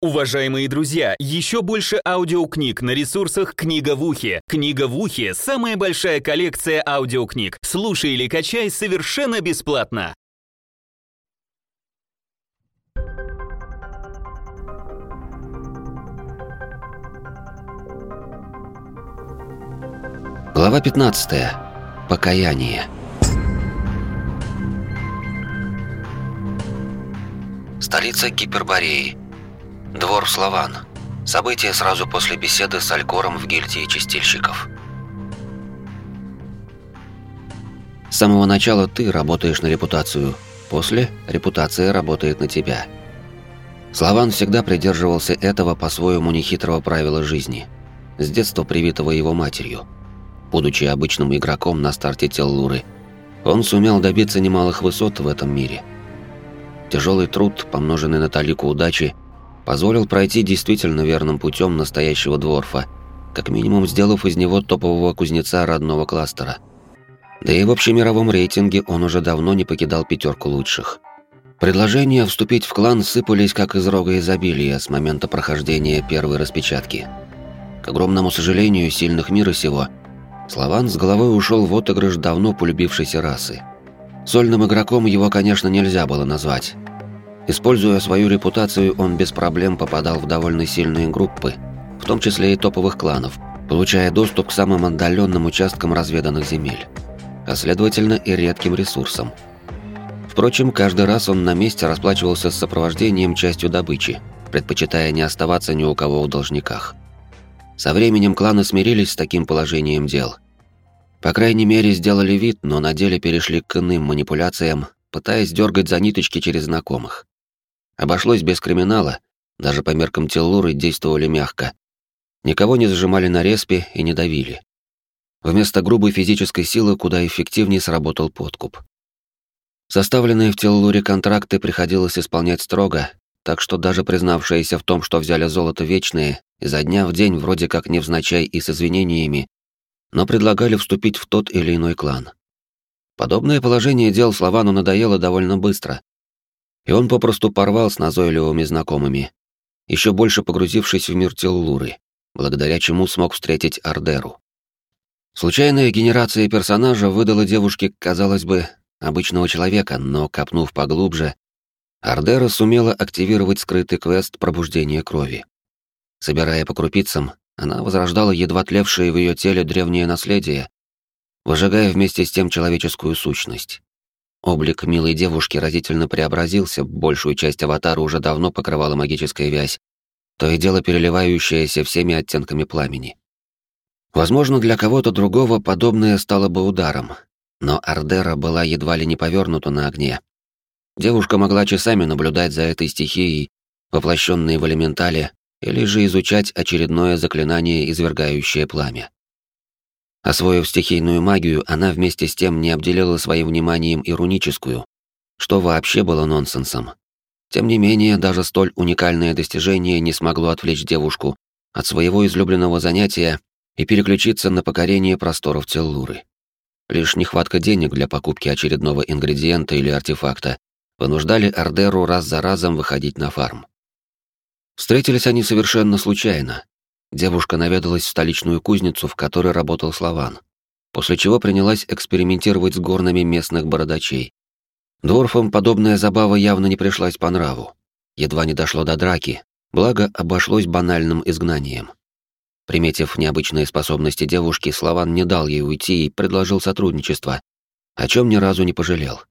Уважаемые друзья, еще больше аудиокниг на ресурсах «Книга в ухе». «Книга в ухе» — самая большая коллекция аудиокниг. Слушай или качай совершенно бесплатно. Глава 15. Покаяние. Столица Гипербореи. Двор Слован. События сразу после беседы с Алькором в гильдии чистильщиков. С самого начала ты работаешь на репутацию, после репутация работает на тебя. Слован всегда придерживался этого по-своему нехитрого правила жизни, с детства привитого его матерью. Будучи обычным игроком на старте Теллуры, он сумел добиться немалых высот в этом мире. Тяжелый труд, помноженный на талику удачи, позволил пройти действительно верным путем настоящего дворфа, как минимум сделав из него топового кузнеца родного кластера. Да и в общемировом рейтинге он уже давно не покидал пятерку лучших. Предложения вступить в клан сыпались как из рога изобилия с момента прохождения первой распечатки. К огромному сожалению сильных мира сего, Славан с головой ушел в отыгрыш давно полюбившейся расы. Сольным игроком его, конечно, нельзя было назвать, Используя свою репутацию, он без проблем попадал в довольно сильные группы, в том числе и топовых кланов, получая доступ к самым отдаленным участкам разведанных земель, а следовательно и редким ресурсам. Впрочем, каждый раз он на месте расплачивался с сопровождением частью добычи, предпочитая не оставаться ни у кого в должниках. Со временем кланы смирились с таким положением дел. По крайней мере, сделали вид, но на деле перешли к иным манипуляциям, пытаясь дергать за ниточки через знакомых. Обошлось без криминала, даже по меркам Теллуры действовали мягко. Никого не зажимали на респе и не давили. Вместо грубой физической силы куда эффективнее сработал подкуп. Составленные в Теллуре контракты приходилось исполнять строго, так что даже признавшиеся в том, что взяли золото вечные, изо дня в день вроде как невзначай и с извинениями, но предлагали вступить в тот или иной клан. Подобное положение дел Славану надоело довольно быстро, и он попросту порвал с назойливыми знакомыми, еще больше погрузившись в мир Теллуры, благодаря чему смог встретить Ардеру. Случайная генерация персонажа выдала девушке, казалось бы, обычного человека, но, копнув поглубже, Ардера сумела активировать скрытый квест пробуждения крови. Собирая по крупицам, она возрождала едва тлевшее в ее теле древнее наследие, выжигая вместе с тем человеческую сущность. Облик милой девушки разительно преобразился, большую часть аватара уже давно покрывала магическая вязь, то и дело переливающаяся всеми оттенками пламени. Возможно, для кого-то другого подобное стало бы ударом, но Ардера была едва ли не повернута на огне. Девушка могла часами наблюдать за этой стихией, воплощенной в элементале, или же изучать очередное заклинание, извергающее пламя. Освоив стихийную магию, она вместе с тем не обделила своим вниманием ироническую, что вообще было нонсенсом. Тем не менее, даже столь уникальное достижение не смогло отвлечь девушку от своего излюбленного занятия и переключиться на покорение просторов Теллуры. Лишь нехватка денег для покупки очередного ингредиента или артефакта вынуждали Ардеру раз за разом выходить на фарм. Встретились они совершенно случайно, Девушка наведалась в столичную кузницу, в которой работал Слован, после чего принялась экспериментировать с горными местных бородачей. Дворфам подобная забава явно не пришлась по нраву. Едва не дошло до драки, благо обошлось банальным изгнанием. Приметив необычные способности девушки, Слован не дал ей уйти и предложил сотрудничество, о чем ни разу не пожалел.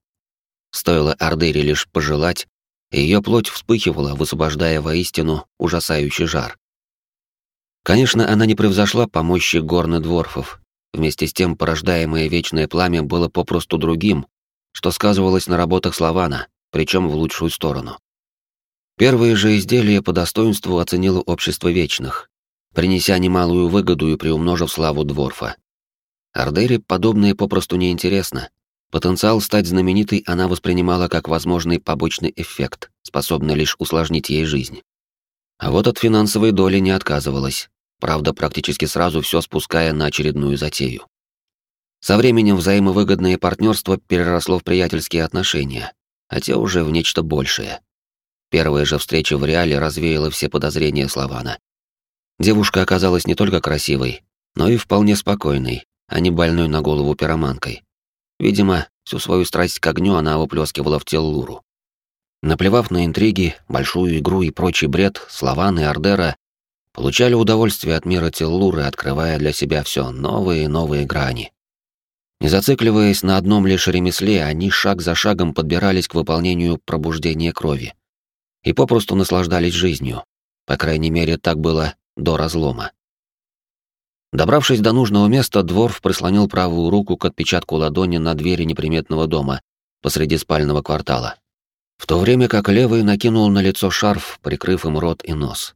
Стоило Ардере лишь пожелать, и ее плоть вспыхивала, высвобождая воистину ужасающий жар. Конечно, она не превзошла по мощи горны дворфов. Вместе с тем, порождаемое вечное пламя было попросту другим, что сказывалось на работах Славана, причем в лучшую сторону. Первые же изделия по достоинству оценило общество вечных, принеся немалую выгоду и приумножив славу дворфа. Ардере подобное попросту неинтересно. Потенциал стать знаменитой она воспринимала как возможный побочный эффект, способный лишь усложнить ей жизнь. А вот от финансовой доли не отказывалась правда, практически сразу все спуская на очередную затею. Со временем взаимовыгодное партнерство переросло в приятельские отношения, а те уже в нечто большее. Первая же встреча в реале развеяла все подозрения Славана. Девушка оказалась не только красивой, но и вполне спокойной, а не больной на голову пироманкой. Видимо, всю свою страсть к огню она выплескивала в Теллуру. Наплевав на интриги, большую игру и прочий бред, Славан и Ардера получали удовольствие от мира Теллуры, открывая для себя все новые и новые грани. Не зацикливаясь на одном лишь ремесле, они шаг за шагом подбирались к выполнению пробуждения крови. И попросту наслаждались жизнью. По крайней мере, так было до разлома. Добравшись до нужного места, Дворф прислонил правую руку к отпечатку ладони на двери неприметного дома посреди спального квартала, в то время как левый накинул на лицо шарф, прикрыв им рот и нос.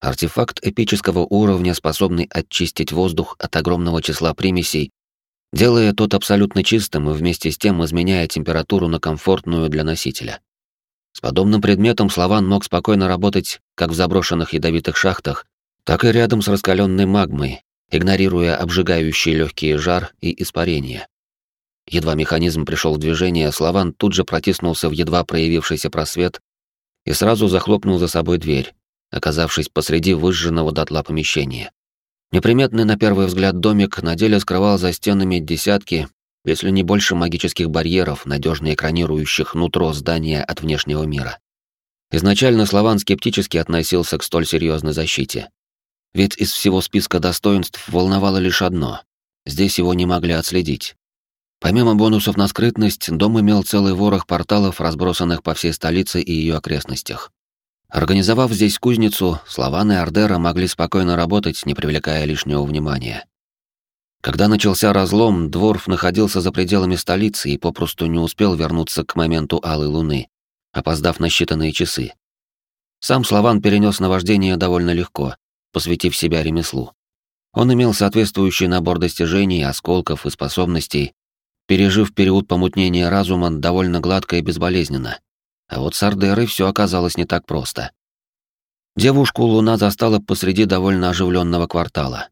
Артефакт эпического уровня, способный очистить воздух от огромного числа примесей, делая тот абсолютно чистым и вместе с тем изменяя температуру на комфортную для носителя. С подобным предметом Славан мог спокойно работать как в заброшенных ядовитых шахтах, так и рядом с раскаленной магмой, игнорируя обжигающий легкий жар и испарение. Едва механизм пришел в движение, Славан тут же протиснулся в едва проявившийся просвет и сразу захлопнул за собой дверь, оказавшись посреди выжженного дотла помещения. Неприметный на первый взгляд домик на деле скрывал за стенами десятки, если не больше магических барьеров, надежно экранирующих нутро здания от внешнего мира. Изначально Славан скептически относился к столь серьезной защите, ведь из всего списка достоинств волновало лишь одно. Здесь его не могли отследить. Помимо бонусов на скрытность, дом имел целый ворох порталов, разбросанных по всей столице и ее окрестностях. Организовав здесь кузницу, Славан и Ардера могли спокойно работать, не привлекая лишнего внимания. Когда начался разлом, Дворф находился за пределами столицы и попросту не успел вернуться к моменту Алой Луны, опоздав на считанные часы. Сам Славан перенес наваждение довольно легко, посвятив себя ремеслу. Он имел соответствующий набор достижений, осколков и способностей, пережив период помутнения разума довольно гладко и безболезненно. А вот с Ардерой все оказалось не так просто. Девушку Луна застала посреди довольно оживленного квартала.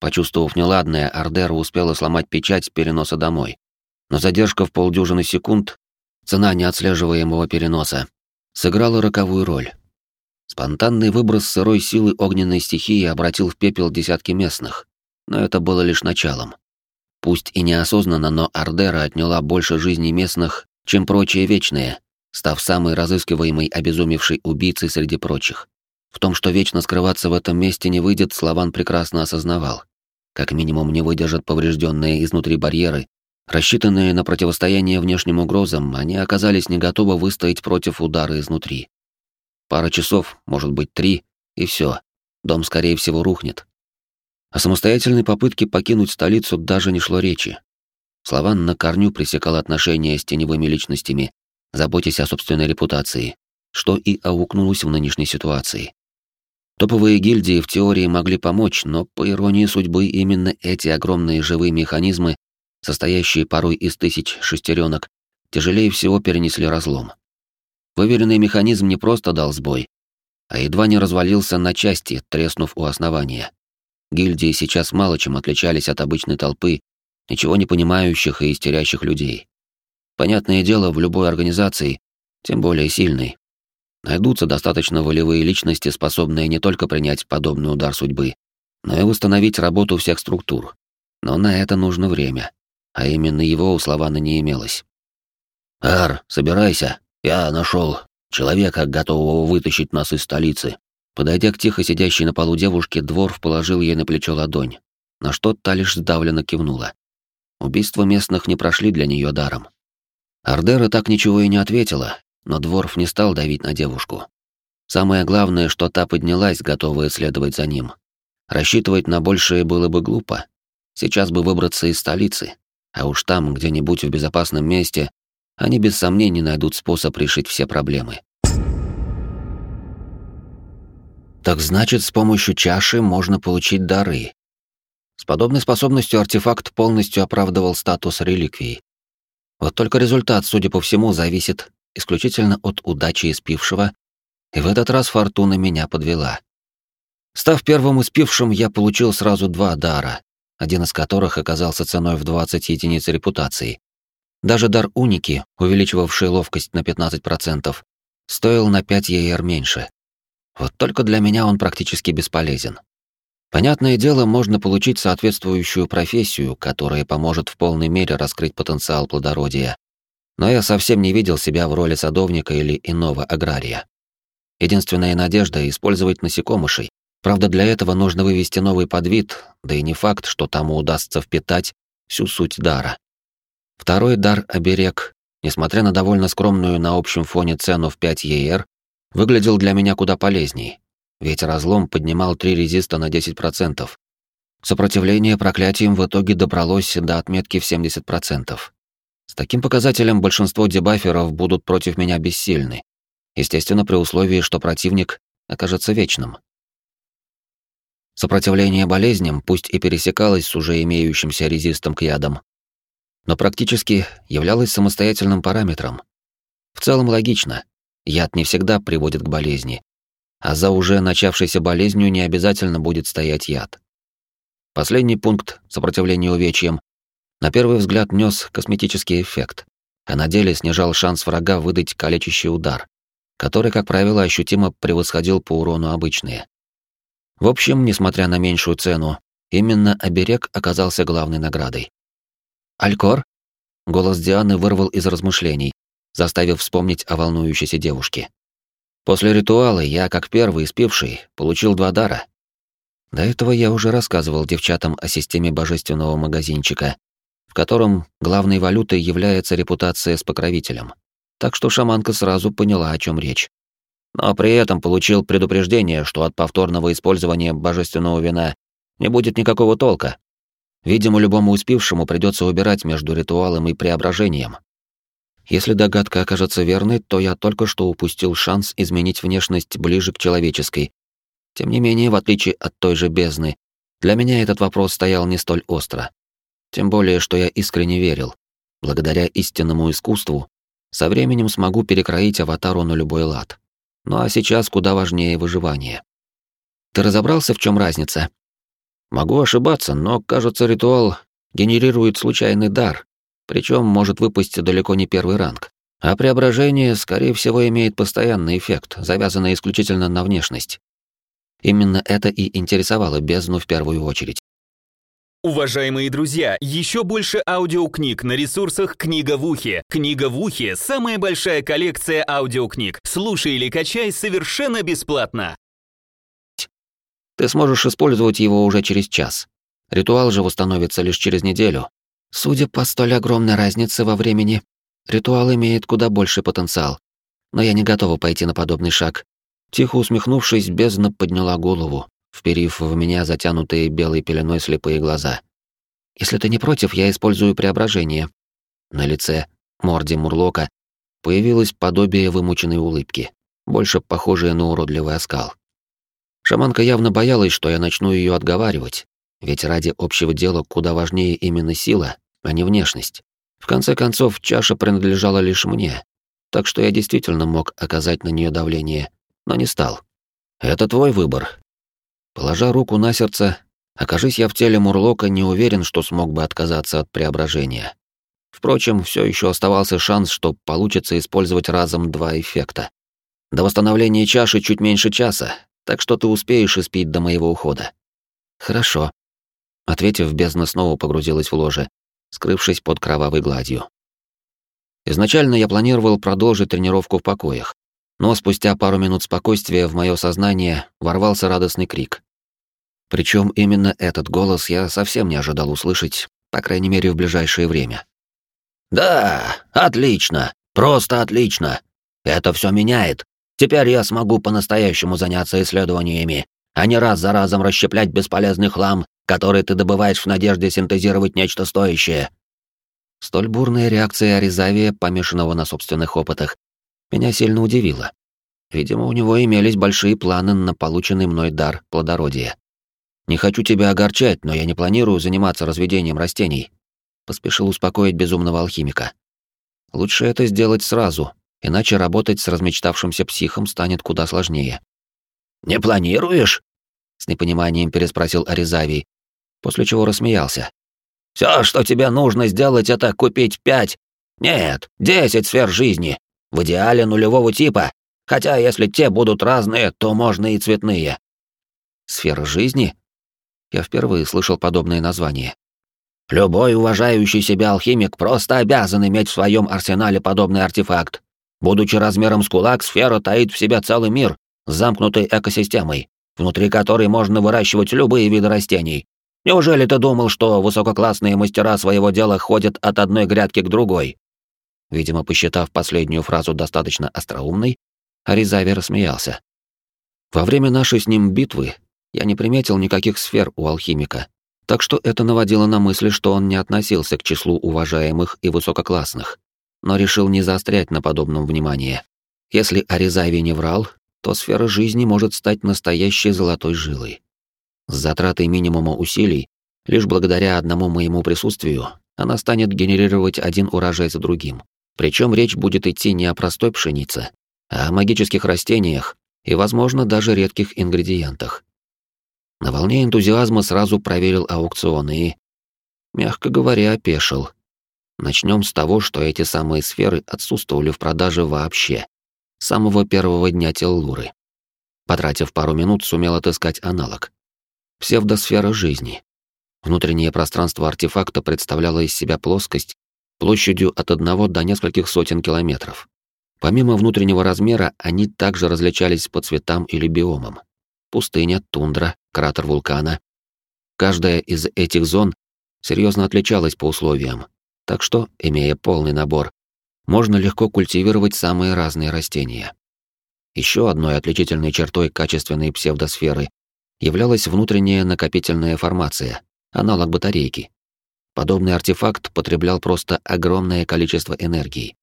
Почувствовав неладное, Ардера успела сломать печать переноса домой. Но задержка в полдюжины секунд, цена неотслеживаемого переноса, сыграла роковую роль. Спонтанный выброс сырой силы огненной стихии обратил в пепел десятки местных, но это было лишь началом. Пусть и неосознанно, но Ардера отняла больше жизней местных, чем прочие вечные, став самой разыскиваемой обезумевшей убийцей среди прочих. В том, что вечно скрываться в этом месте не выйдет, Славан прекрасно осознавал. Как минимум не выдержат поврежденные изнутри барьеры, рассчитанные на противостояние внешним угрозам, они оказались не готовы выстоять против удара изнутри. Пара часов, может быть, три, и все. Дом, скорее всего, рухнет. О самостоятельной попытке покинуть столицу даже не шло речи. Слован на корню пресекал отношения с теневыми личностями, заботясь о собственной репутации, что и аукнулось в нынешней ситуации. Топовые гильдии в теории могли помочь, но, по иронии судьбы, именно эти огромные живые механизмы, состоящие порой из тысяч шестеренок, тяжелее всего перенесли разлом. Выверенный механизм не просто дал сбой, а едва не развалился на части, треснув у основания. Гильдии сейчас мало чем отличались от обычной толпы, ничего не понимающих и истерящих людей. Понятное дело, в любой организации, тем более сильной, найдутся достаточно волевые личности, способные не только принять подобный удар судьбы, но и восстановить работу всех структур. Но на это нужно время, а именно его у Славана не имелось. «Ар, собирайся!» Я нашел человека, готового вытащить нас из столицы. Подойдя к тихо сидящей на полу девушке, Дворф положил ей на плечо ладонь, на что та лишь сдавленно кивнула. Убийства местных не прошли для нее даром. Ардера так ничего и не ответила, но Дворф не стал давить на девушку. Самое главное, что та поднялась, готовая следовать за ним. Рассчитывать на большее было бы глупо. Сейчас бы выбраться из столицы, а уж там, где-нибудь в безопасном месте, они без сомнений найдут способ решить все проблемы. Так значит, с помощью чаши можно получить дары. С подобной способностью артефакт полностью оправдывал статус реликвии. Вот только результат, судя по всему, зависит исключительно от удачи испившего, и в этот раз фортуна меня подвела. Став первым испившим, я получил сразу два дара, один из которых оказался ценой в 20 единиц репутации, даже дар уники, увеличивавший ловкость на 15%, стоил на 5 ЕР меньше. Вот только для меня он практически бесполезен. Понятное дело, можно получить соответствующую профессию, которая поможет в полной мере раскрыть потенциал плодородия. Но я совсем не видел себя в роли садовника или иного агрария. Единственная надежда — использовать насекомышей. Правда, для этого нужно вывести новый подвид, да и не факт, что тому удастся впитать всю суть дара. Второй дар — оберег, несмотря на довольно скромную на общем фоне цену в 5 ЕР, выглядел для меня куда полезней, ведь разлом поднимал три резиста на 10%. Сопротивление проклятиям в итоге добралось до отметки в 70%. С таким показателем большинство дебаферов будут против меня бессильны. Естественно, при условии, что противник окажется вечным. Сопротивление болезням пусть и пересекалось с уже имеющимся резистом к ядам, но практически являлось самостоятельным параметром. В целом логично. Яд не всегда приводит к болезни, а за уже начавшейся болезнью не обязательно будет стоять яд. Последний пункт сопротивления увечьям на первый взгляд нес косметический эффект, а на деле снижал шанс врага выдать калечащий удар, который, как правило, ощутимо превосходил по урону обычные. В общем, несмотря на меньшую цену, именно оберег оказался главной наградой. «Алькор?» Голос Дианы вырвал из размышлений, заставив вспомнить о волнующейся девушке. После ритуала я, как первый испивший, получил два дара. До этого я уже рассказывал девчатам о системе божественного магазинчика, в котором главной валютой является репутация с покровителем. Так что шаманка сразу поняла, о чем речь. Но при этом получил предупреждение, что от повторного использования божественного вина не будет никакого толка, Видимо, любому успевшему придется выбирать между ритуалом и преображением. Если догадка окажется верной, то я только что упустил шанс изменить внешность ближе к человеческой. Тем не менее, в отличие от той же бездны, для меня этот вопрос стоял не столь остро. Тем более, что я искренне верил. Благодаря истинному искусству со временем смогу перекроить аватару на любой лад. Ну а сейчас куда важнее выживание. Ты разобрался, в чем разница? Могу ошибаться, но, кажется, ритуал генерирует случайный дар, причем может выпасть далеко не первый ранг. А преображение, скорее всего, имеет постоянный эффект, завязанный исключительно на внешность. Именно это и интересовало бездну в первую очередь. Уважаемые друзья, еще больше аудиокниг на ресурсах «Книга в ухе». «Книга в ухе» — самая большая коллекция аудиокниг. Слушай или качай совершенно бесплатно. Ты сможешь использовать его уже через час. Ритуал же восстановится лишь через неделю. Судя по столь огромной разнице во времени, ритуал имеет куда больше потенциал. Но я не готова пойти на подобный шаг. Тихо усмехнувшись, бездна подняла голову, вперив в меня затянутые белой пеленой слепые глаза. «Если ты не против, я использую преображение». На лице, морде Мурлока, появилось подобие вымученной улыбки, больше похожее на уродливый оскал. Шаманка явно боялась, что я начну ее отговаривать, ведь ради общего дела куда важнее именно сила, а не внешность. В конце концов, чаша принадлежала лишь мне, так что я действительно мог оказать на нее давление, но не стал. Это твой выбор. Положа руку на сердце, окажись я в теле Мурлока, не уверен, что смог бы отказаться от преображения. Впрочем, все еще оставался шанс, что получится использовать разом два эффекта. До восстановления чаши чуть меньше часа, так что ты успеешь испить до моего ухода». «Хорошо», — ответив, бездна снова погрузилась в ложе, скрывшись под кровавой гладью. Изначально я планировал продолжить тренировку в покоях, но спустя пару минут спокойствия в мое сознание ворвался радостный крик. Причем именно этот голос я совсем не ожидал услышать, по крайней мере, в ближайшее время. «Да, отлично, просто отлично. Это все меняет. Теперь я смогу по-настоящему заняться исследованиями, а не раз за разом расщеплять бесполезный хлам, который ты добываешь в надежде синтезировать нечто стоящее. Столь бурная реакция Аризавия, помешанного на собственных опытах, меня сильно удивила. Видимо, у него имелись большие планы на полученный мной дар плодородия. «Не хочу тебя огорчать, но я не планирую заниматься разведением растений», — поспешил успокоить безумного алхимика. «Лучше это сделать сразу, иначе работать с размечтавшимся психом станет куда сложнее. «Не планируешь?» — с непониманием переспросил Аризавий, после чего рассмеялся. «Все, что тебе нужно сделать, это купить пять, нет, десять сфер жизни, в идеале нулевого типа, Хотя, если те будут разные, то можно и цветные. Сфера жизни? Я впервые слышал подобное название. Любой уважающий себя алхимик просто обязан иметь в своем арсенале подобный артефакт. Будучи размером с кулак, сфера таит в себе целый мир с замкнутой экосистемой, внутри которой можно выращивать любые виды растений. Неужели ты думал, что высококлассные мастера своего дела ходят от одной грядки к другой? Видимо, посчитав последнюю фразу достаточно остроумной, Аризави рассмеялся. Во время нашей с ним битвы я не приметил никаких сфер у алхимика, так что это наводило на мысль, что он не относился к числу уважаемых и высококлассных, но решил не заострять на подобном внимание. Если Аризави не врал, то сфера жизни может стать настоящей золотой жилой. С затратой минимума усилий, лишь благодаря одному моему присутствию, она станет генерировать один урожай за другим. Причем речь будет идти не о простой пшенице, а о магических растениях и, возможно, даже редких ингредиентах. На волне энтузиазма сразу проверил аукцион и, мягко говоря, опешил. Начнем с того, что эти самые сферы отсутствовали в продаже вообще, с самого первого дня Теллуры. Потратив пару минут, сумел отыскать аналог. Псевдосфера жизни. Внутреннее пространство артефакта представляло из себя плоскость площадью от одного до нескольких сотен километров. Помимо внутреннего размера, они также различались по цветам или биомам. Пустыня, тундра, кратер вулкана. Каждая из этих зон серьезно отличалась по условиям, так что, имея полный набор, можно легко культивировать самые разные растения. Еще одной отличительной чертой качественной псевдосферы являлась внутренняя накопительная формация, аналог батарейки. Подобный артефакт потреблял просто огромное количество энергии.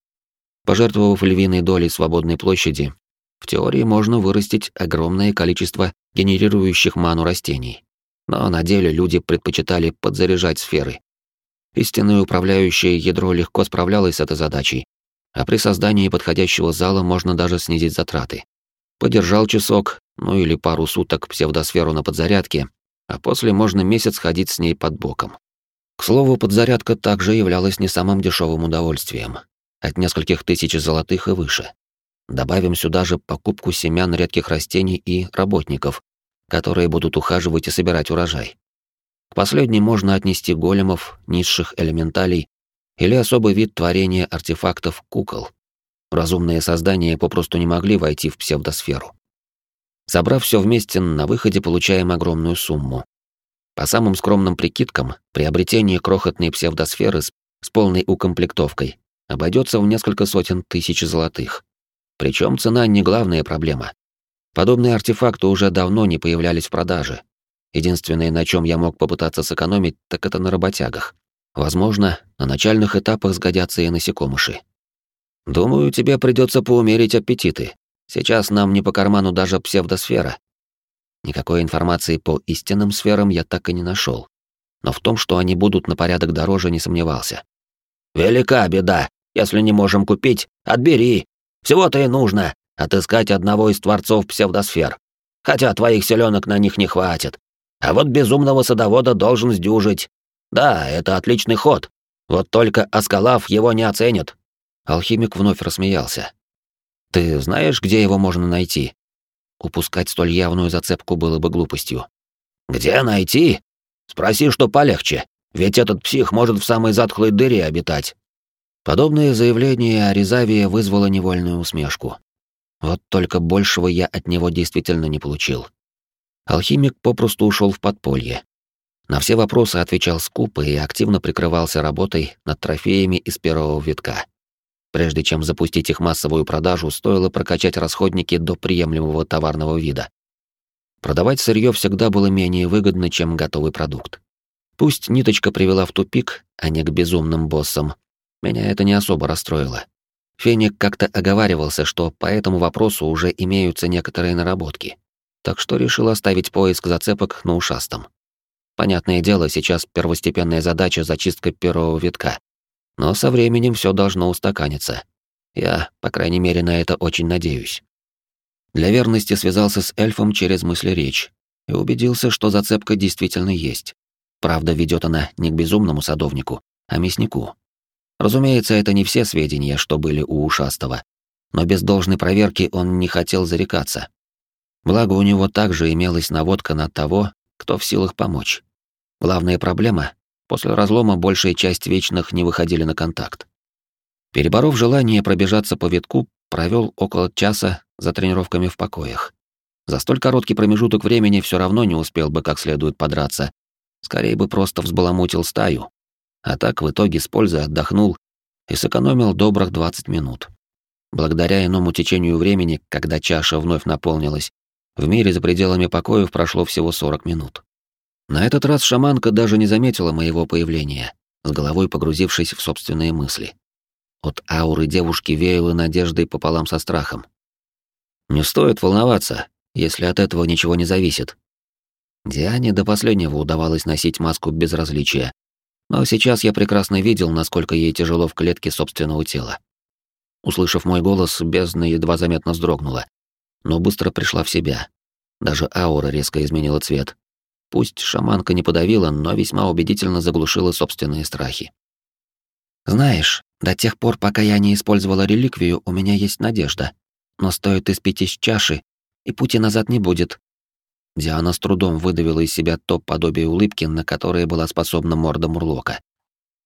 Пожертвовав львиной долей свободной площади, в теории можно вырастить огромное количество генерирующих ману растений. Но на деле люди предпочитали подзаряжать сферы. Истинное управляющее ядро легко справлялось с этой задачей, а при создании подходящего зала можно даже снизить затраты. Подержал часок, ну или пару суток псевдосферу на подзарядке, а после можно месяц ходить с ней под боком. К слову, подзарядка также являлась не самым дешевым удовольствием от нескольких тысяч золотых и выше. Добавим сюда же покупку семян редких растений и работников, которые будут ухаживать и собирать урожай. К последним можно отнести големов, низших элементалей или особый вид творения артефактов кукол. Разумные создания попросту не могли войти в псевдосферу. Собрав все вместе, на выходе получаем огромную сумму. По самым скромным прикидкам, приобретение крохотной псевдосферы с, с полной укомплектовкой обойдется в несколько сотен тысяч золотых. Причем цена не главная проблема. Подобные артефакты уже давно не появлялись в продаже. Единственное, на чем я мог попытаться сэкономить, так это на работягах. Возможно, на начальных этапах сгодятся и насекомыши. Думаю, тебе придется поумерить аппетиты. Сейчас нам не по карману даже псевдосфера. Никакой информации по истинным сферам я так и не нашел. Но в том, что они будут на порядок дороже, не сомневался. «Велика беда», если не можем купить, отбери. Всего-то и нужно отыскать одного из творцов псевдосфер. Хотя твоих селенок на них не хватит. А вот безумного садовода должен сдюжить. Да, это отличный ход. Вот только Аскалав его не оценит. Алхимик вновь рассмеялся. Ты знаешь, где его можно найти? Упускать столь явную зацепку было бы глупостью. Где найти? Спроси, что полегче. Ведь этот псих может в самой затхлой дыре обитать. Подобное заявление о Резавии вызвало невольную усмешку. Вот только большего я от него действительно не получил. Алхимик попросту ушел в подполье. На все вопросы отвечал скупо и активно прикрывался работой над трофеями из первого витка. Прежде чем запустить их массовую продажу, стоило прокачать расходники до приемлемого товарного вида. Продавать сырье всегда было менее выгодно, чем готовый продукт. Пусть ниточка привела в тупик, а не к безумным боссам, меня это не особо расстроило. Феник как-то оговаривался, что по этому вопросу уже имеются некоторые наработки, так что решил оставить поиск зацепок на ушастом. Понятное дело, сейчас первостепенная задача — зачистка первого витка. Но со временем все должно устаканиться. Я, по крайней мере, на это очень надеюсь. Для верности связался с эльфом через мысли речь и убедился, что зацепка действительно есть. Правда, ведет она не к безумному садовнику, а мяснику. Разумеется, это не все сведения, что были у ушастого. но без должной проверки он не хотел зарекаться. Благо у него также имелась наводка на того, кто в силах помочь. Главная проблема — после разлома большая часть вечных не выходили на контакт. Переборов желание пробежаться по витку, провел около часа за тренировками в покоях. За столь короткий промежуток времени все равно не успел бы как следует подраться. Скорее бы просто взбаламутил стаю. А так в итоге с пользой отдохнул и сэкономил добрых 20 минут. Благодаря иному течению времени, когда чаша вновь наполнилась, в мире за пределами покоев прошло всего 40 минут. На этот раз шаманка даже не заметила моего появления, с головой погрузившись в собственные мысли. От ауры девушки веяло надеждой пополам со страхом. Не стоит волноваться, если от этого ничего не зависит. Диане до последнего удавалось носить маску безразличия, но сейчас я прекрасно видел, насколько ей тяжело в клетке собственного тела. Услышав мой голос, бездна едва заметно вздрогнула, но быстро пришла в себя. Даже аура резко изменила цвет. Пусть шаманка не подавила, но весьма убедительно заглушила собственные страхи. «Знаешь, до тех пор, пока я не использовала реликвию, у меня есть надежда. Но стоит испить из чаши, и пути назад не будет. Диана с трудом выдавила из себя то подобие улыбки, на которое была способна морда Мурлока.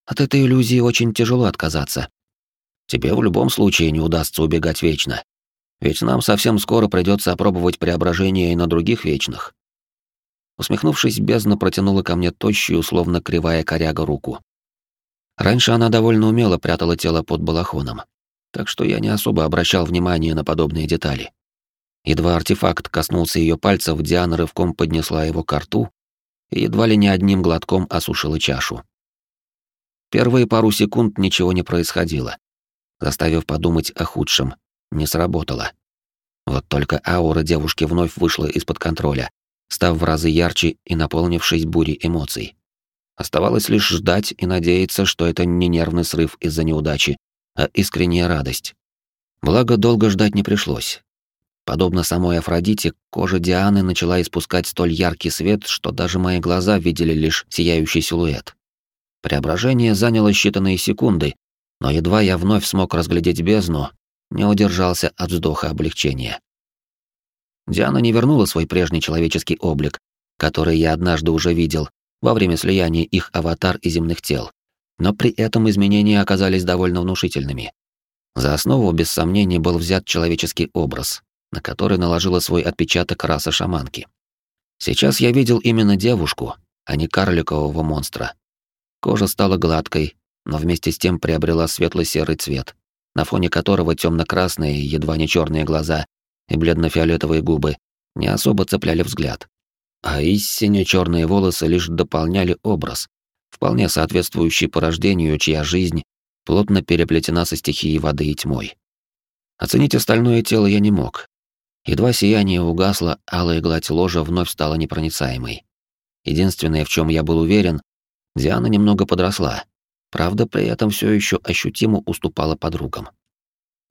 От этой иллюзии очень тяжело отказаться. Тебе в любом случае не удастся убегать вечно. Ведь нам совсем скоро придется опробовать преображение и на других вечных. Усмехнувшись, бездна протянула ко мне тощую, словно кривая коряга руку. Раньше она довольно умело прятала тело под балахоном, так что я не особо обращал внимание на подобные детали. Едва артефакт коснулся ее пальцев, Диана рывком поднесла его к рту и едва ли не одним глотком осушила чашу. Первые пару секунд ничего не происходило, заставив подумать о худшем. Не сработало. Вот только аура девушки вновь вышла из-под контроля, став в разы ярче и наполнившись бурей эмоций. Оставалось лишь ждать и надеяться, что это не нервный срыв из-за неудачи, а искренняя радость. Благо, долго ждать не пришлось. Подобно самой Афродите, кожа Дианы начала испускать столь яркий свет, что даже мои глаза видели лишь сияющий силуэт. Преображение заняло считанные секунды, но едва я вновь смог разглядеть бездну, не удержался от вздоха облегчения. Диана не вернула свой прежний человеческий облик, который я однажды уже видел во время слияния их аватар и земных тел, но при этом изменения оказались довольно внушительными. За основу, без сомнения, был взят человеческий образ, на который наложила свой отпечаток раса шаманки. Сейчас я видел именно девушку, а не карликового монстра. Кожа стала гладкой, но вместе с тем приобрела светло-серый цвет, на фоне которого темно-красные, едва не черные глаза и бледно-фиолетовые губы не особо цепляли взгляд. А истинно черные волосы лишь дополняли образ, вполне соответствующий порождению, чья жизнь плотно переплетена со стихией воды и тьмой. Оценить остальное тело я не мог, Едва сияние угасло, алая гладь ложа вновь стала непроницаемой. Единственное, в чем я был уверен, Диана немного подросла. Правда, при этом все еще ощутимо уступала подругам.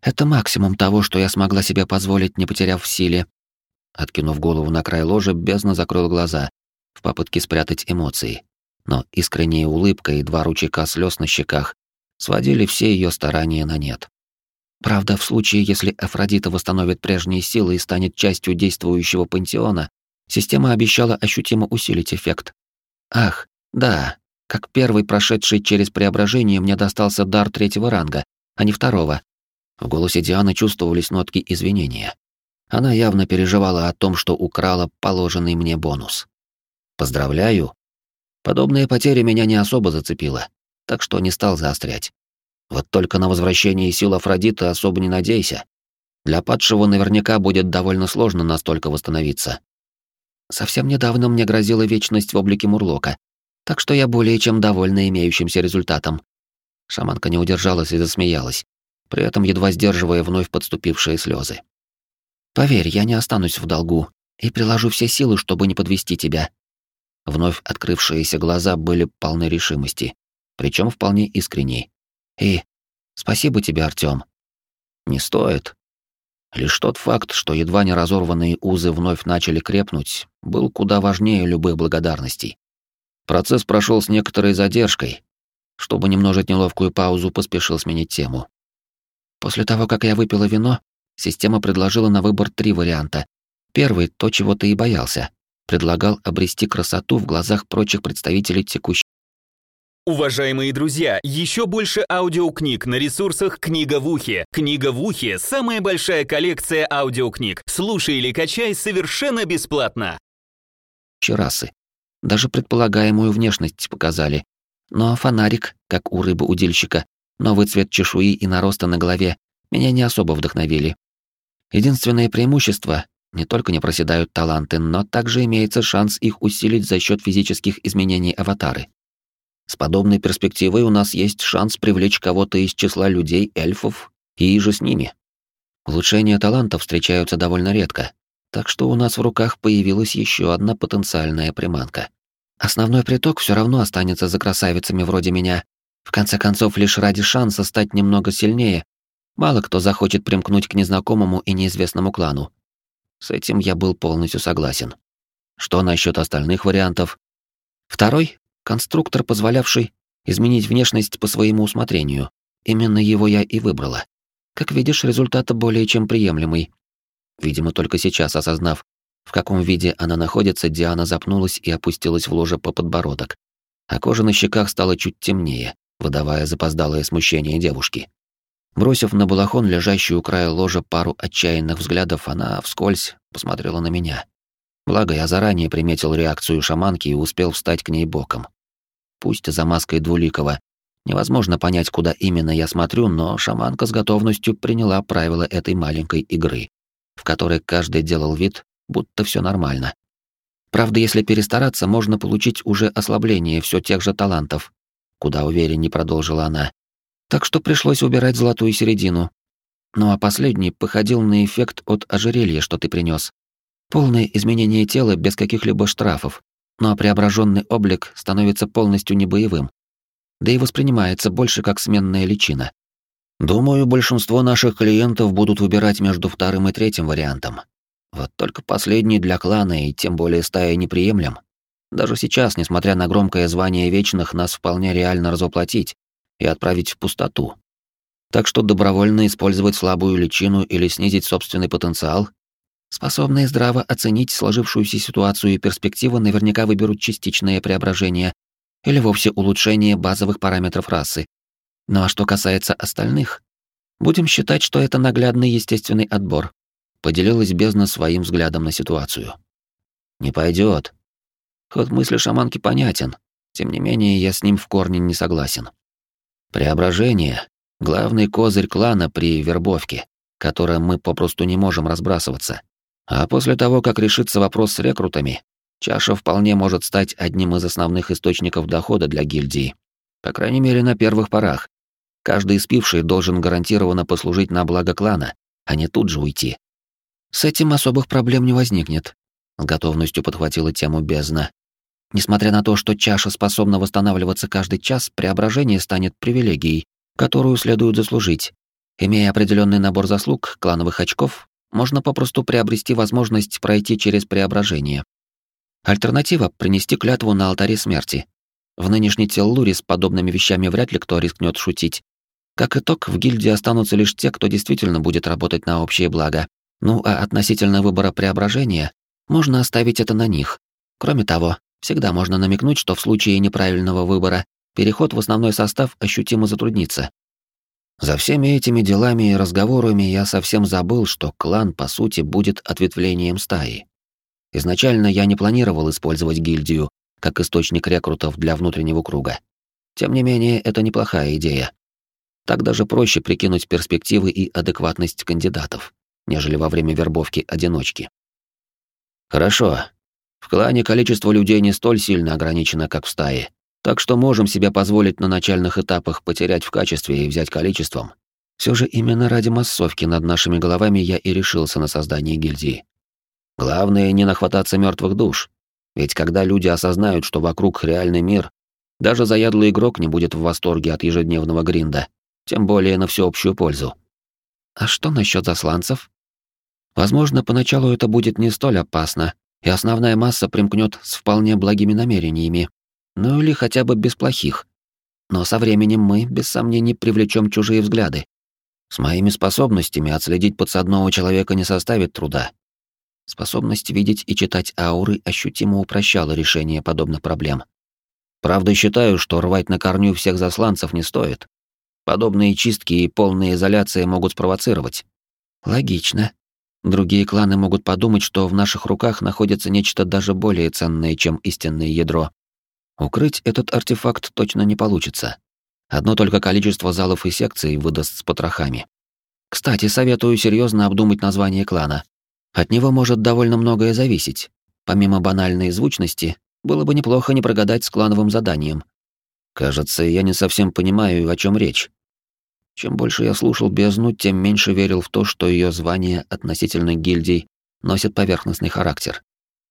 «Это максимум того, что я смогла себе позволить, не потеряв в силе». Откинув голову на край ложа, бездна закрыл глаза в попытке спрятать эмоции. Но искренняя улыбка и два ручейка слез на щеках сводили все ее старания на нет. Правда, в случае, если Афродита восстановит прежние силы и станет частью действующего пантеона, система обещала ощутимо усилить эффект. Ах, да, как первый прошедший через преображение мне достался дар третьего ранга, а не второго. В голосе Дианы чувствовались нотки извинения. Она явно переживала о том, что украла положенный мне бонус. Поздравляю. Подобная потеря меня не особо зацепила, так что не стал заострять. Вот только на возвращение сил Афродиты особо не надейся. Для падшего наверняка будет довольно сложно настолько восстановиться. Совсем недавно мне грозила вечность в облике Мурлока, так что я более чем довольна имеющимся результатом. Шаманка не удержалась и засмеялась, при этом едва сдерживая вновь подступившие слезы. Поверь, я не останусь в долгу и приложу все силы, чтобы не подвести тебя. Вновь открывшиеся глаза были полны решимости, причем вполне искренней. И спасибо тебе, Артём. Не стоит. Лишь тот факт, что едва не разорванные узы вновь начали крепнуть, был куда важнее любых благодарностей. Процесс прошел с некоторой задержкой. Чтобы не множить неловкую паузу, поспешил сменить тему. После того, как я выпила вино, система предложила на выбор три варианта. Первый — то, чего ты и боялся. Предлагал обрести красоту в глазах прочих представителей текущей Уважаемые друзья, еще больше аудиокниг на ресурсах «Книга в ухе». «Книга в ухе» — самая большая коллекция аудиокниг. Слушай или качай совершенно бесплатно. расы. Даже предполагаемую внешность показали. Но фонарик, как у рыбы-удильщика, новый цвет чешуи и нароста на голове меня не особо вдохновили. Единственное преимущество — не только не проседают таланты, но также имеется шанс их усилить за счет физических изменений аватары. С подобной перспективой у нас есть шанс привлечь кого-то из числа людей, эльфов и же с ними. Улучшения талантов встречаются довольно редко, так что у нас в руках появилась еще одна потенциальная приманка. Основной приток все равно останется за красавицами вроде меня. В конце концов, лишь ради шанса стать немного сильнее, мало кто захочет примкнуть к незнакомому и неизвестному клану. С этим я был полностью согласен. Что насчет остальных вариантов? Второй Конструктор, позволявший изменить внешность по своему усмотрению. Именно его я и выбрала. Как видишь, результат более чем приемлемый. Видимо, только сейчас осознав, в каком виде она находится, Диана запнулась и опустилась в ложе по подбородок, а кожа на щеках стала чуть темнее, выдавая запоздалое смущение девушки. Бросив на балахон, лежащую у края ложа, пару отчаянных взглядов, она вскользь посмотрела на меня. Благо, я заранее приметил реакцию шаманки и успел встать к ней боком. Пусть за маской двуликого. Невозможно понять, куда именно я смотрю, но шаманка с готовностью приняла правила этой маленькой игры, в которой каждый делал вид, будто все нормально. Правда, если перестараться, можно получить уже ослабление все тех же талантов, куда увереннее продолжила она. Так что пришлось убирать золотую середину. Ну а последний походил на эффект от ожерелья, что ты принес. Полное изменение тела без каких-либо штрафов, но преображенный облик становится полностью небоевым. Да и воспринимается больше как сменная личина. Думаю, большинство наших клиентов будут выбирать между вторым и третьим вариантом. Вот только последний для клана и тем более стая неприемлем. Даже сейчас, несмотря на громкое звание вечных, нас вполне реально разоплатить и отправить в пустоту. Так что добровольно использовать слабую личину или снизить собственный потенциал Способные здраво оценить сложившуюся ситуацию и перспективы наверняка выберут частичное преображение или вовсе улучшение базовых параметров расы. Ну а что касается остальных, будем считать, что это наглядный естественный отбор. Поделилась бездна своим взглядом на ситуацию. Не пойдет. Ход мысли шаманки понятен, тем не менее я с ним в корне не согласен. Преображение — главный козырь клана при вербовке, которым мы попросту не можем разбрасываться. А после того, как решится вопрос с рекрутами, чаша вполне может стать одним из основных источников дохода для гильдии. По крайней мере, на первых порах. Каждый спивший должен гарантированно послужить на благо клана, а не тут же уйти. С этим особых проблем не возникнет. С готовностью подхватила тему бездна. Несмотря на то, что чаша способна восстанавливаться каждый час, преображение станет привилегией, которую следует заслужить. Имея определенный набор заслуг, клановых очков, можно попросту приобрести возможность пройти через преображение. Альтернатива — принести клятву на алтаре смерти. В нынешней Теллуре с подобными вещами вряд ли кто рискнет шутить. Как итог, в гильдии останутся лишь те, кто действительно будет работать на общее благо. Ну а относительно выбора преображения, можно оставить это на них. Кроме того, всегда можно намекнуть, что в случае неправильного выбора переход в основной состав ощутимо затруднится. За всеми этими делами и разговорами я совсем забыл, что клан, по сути, будет ответвлением стаи. Изначально я не планировал использовать гильдию как источник рекрутов для внутреннего круга. Тем не менее, это неплохая идея. Так даже проще прикинуть перспективы и адекватность кандидатов, нежели во время вербовки одиночки. Хорошо. В клане количество людей не столь сильно ограничено, как в стае, так что можем себе позволить на начальных этапах потерять в качестве и взять количеством. Все же именно ради массовки над нашими головами я и решился на создание гильдии. Главное не нахвататься мертвых душ, ведь когда люди осознают, что вокруг реальный мир, даже заядлый игрок не будет в восторге от ежедневного гринда, тем более на всеобщую пользу. А что насчет засланцев? Возможно, поначалу это будет не столь опасно, и основная масса примкнет с вполне благими намерениями, ну или хотя бы без плохих. Но со временем мы, без сомнений, привлечем чужие взгляды. С моими способностями отследить подсадного человека не составит труда. Способность видеть и читать ауры ощутимо упрощала решение подобных проблем. Правда, считаю, что рвать на корню всех засланцев не стоит. Подобные чистки и полная изоляция могут спровоцировать. Логично. Другие кланы могут подумать, что в наших руках находится нечто даже более ценное, чем истинное ядро. Укрыть этот артефакт точно не получится. Одно только количество залов и секций выдаст с потрохами. Кстати, советую серьезно обдумать название клана. От него может довольно многое зависеть. Помимо банальной звучности, было бы неплохо не прогадать с клановым заданием. Кажется, я не совсем понимаю, о чем речь. Чем больше я слушал бездну, тем меньше верил в то, что ее звание относительно гильдий носит поверхностный характер.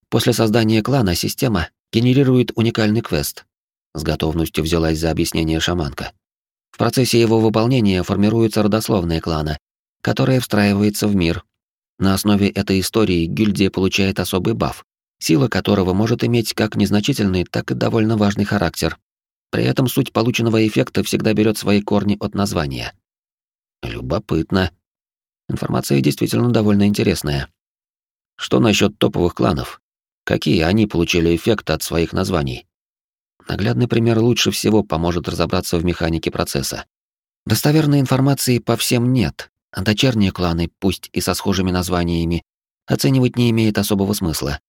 После создания клана система генерирует уникальный квест. С готовностью взялась за объяснение шаманка. В процессе его выполнения формируется родословная клана, которая встраивается в мир. На основе этой истории гильдия получает особый баф, сила которого может иметь как незначительный, так и довольно важный характер. При этом суть полученного эффекта всегда берет свои корни от названия. Любопытно. Информация действительно довольно интересная. Что насчет топовых кланов? Какие они получили эффекты от своих названий? Наглядный пример лучше всего поможет разобраться в механике процесса. Достоверной информации по всем нет, а дочерние кланы, пусть и со схожими названиями, оценивать не имеет особого смысла.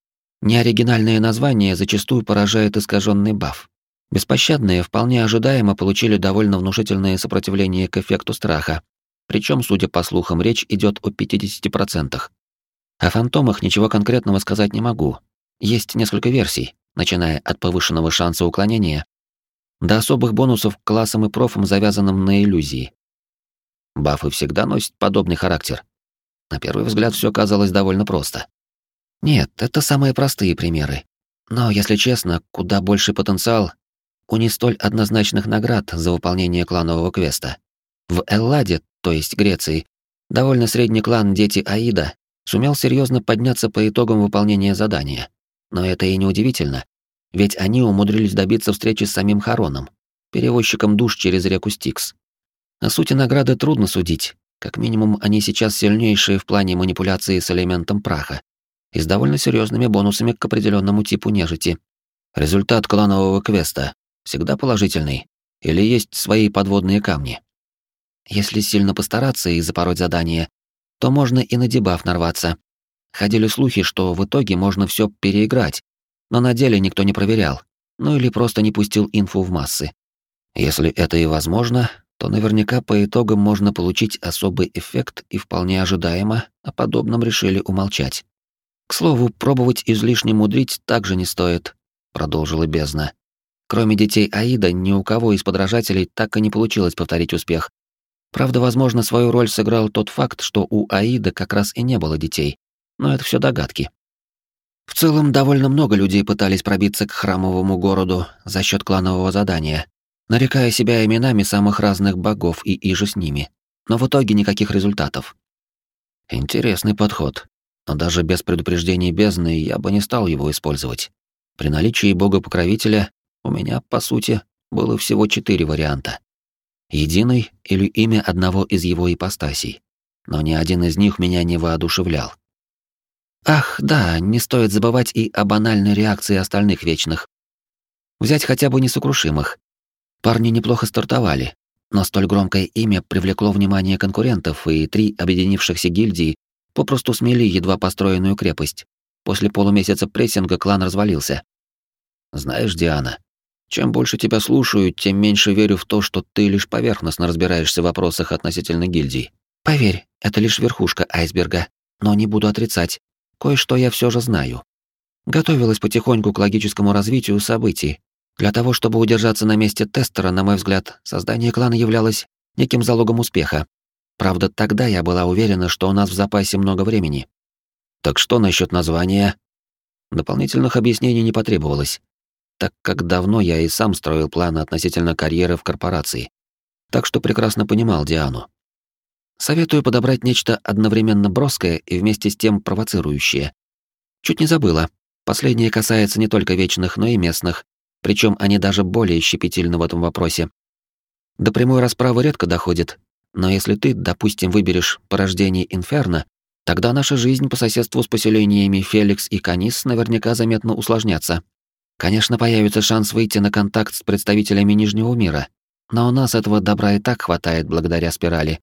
Неоригинальное название зачастую поражает искаженный баф. Беспощадные вполне ожидаемо получили довольно внушительное сопротивление к эффекту страха, причем, судя по слухам, речь идет о 50%. О фантомах ничего конкретного сказать не могу. Есть несколько версий, начиная от повышенного шанса уклонения до особых бонусов к классам и профам, завязанным на иллюзии. Бафы всегда носят подобный характер. На первый взгляд все казалось довольно просто. Нет, это самые простые примеры. Но, если честно, куда больший потенциал у не столь однозначных наград за выполнение кланового квеста. В Элладе, то есть Греции, довольно средний клан Дети Аида сумел серьезно подняться по итогам выполнения задания. Но это и не удивительно, ведь они умудрились добиться встречи с самим Хароном, перевозчиком душ через реку Стикс. О сути награды трудно судить, как минимум они сейчас сильнейшие в плане манипуляции с элементом праха и с довольно серьезными бонусами к определенному типу нежити. Результат кланового квеста всегда положительный или есть свои подводные камни. Если сильно постараться и запороть задание, то можно и на дебаф нарваться. Ходили слухи, что в итоге можно все переиграть, но на деле никто не проверял, ну или просто не пустил инфу в массы. Если это и возможно, то наверняка по итогам можно получить особый эффект и вполне ожидаемо о подобном решили умолчать. К слову, пробовать излишне мудрить также не стоит, продолжила бездна. Кроме детей Аида, ни у кого из подражателей так и не получилось повторить успех. Правда, возможно, свою роль сыграл тот факт, что у Аида как раз и не было детей. Но это все догадки. В целом, довольно много людей пытались пробиться к храмовому городу за счет кланового задания, нарекая себя именами самых разных богов и иже с ними, но в итоге никаких результатов. Интересный подход, но даже без предупреждения бездны я бы не стал его использовать. При наличии бога-покровителя у меня, по сути, было всего четыре варианта. Единый или имя одного из его ипостасей, но ни один из них меня не воодушевлял. Ах, да, не стоит забывать и о банальной реакции остальных вечных. Взять хотя бы несокрушимых, Парни неплохо стартовали, но столь громкое имя привлекло внимание конкурентов, и три объединившихся гильдии попросту смели едва построенную крепость. После полумесяца прессинга клан развалился. Знаешь, Диана, чем больше тебя слушаю, тем меньше верю в то, что ты лишь поверхностно разбираешься в вопросах относительно гильдий. Поверь, это лишь верхушка айсберга, но не буду отрицать. Кое-что я все же знаю. Готовилась потихоньку к логическому развитию событий, для того, чтобы удержаться на месте тестера, на мой взгляд, создание клана являлось неким залогом успеха. Правда, тогда я была уверена, что у нас в запасе много времени. Так что насчет названия? Дополнительных объяснений не потребовалось, так как давно я и сам строил планы относительно карьеры в корпорации. Так что прекрасно понимал Диану. Советую подобрать нечто одновременно броское и вместе с тем провоцирующее. Чуть не забыла. Последнее касается не только вечных, но и местных, причем они даже более щепетильны в этом вопросе. До прямой расправы редко доходит, Но если ты, допустим, выберешь порождение Инферно, тогда наша жизнь по соседству с поселениями Феликс и Канис наверняка заметно усложнятся. Конечно, появится шанс выйти на контакт с представителями Нижнего мира, но у нас этого добра и так хватает благодаря спирали.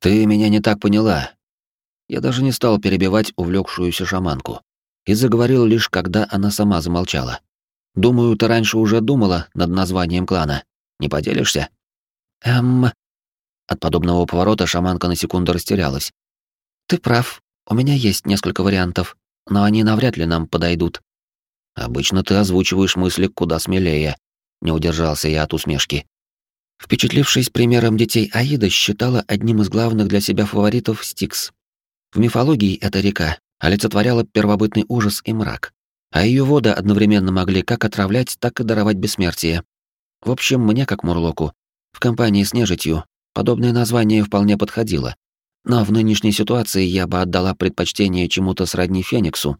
Ты меня не так поняла. Я даже не стал перебивать увлекшуюся шаманку и заговорил лишь, когда она сама замолчала. Думаю, ты раньше уже думала над названием клана. Не поделишься? Эм... От подобного поворота шаманка на секунду растерялась. Ты прав. У меня есть несколько вариантов, но они навряд ли нам подойдут. Обычно ты озвучиваешь мысли куда смелее. Не удержался я от усмешки. Впечатлившись примером детей, Аида считала одним из главных для себя фаворитов Стикс. В мифологии эта река олицетворяла первобытный ужас и мрак, а ее воды одновременно могли как отравлять, так и даровать бессмертие. В общем, мне, как Мурлоку, в компании с нежитью, подобное название вполне подходило. Но в нынешней ситуации я бы отдала предпочтение чему-то сродни Фениксу,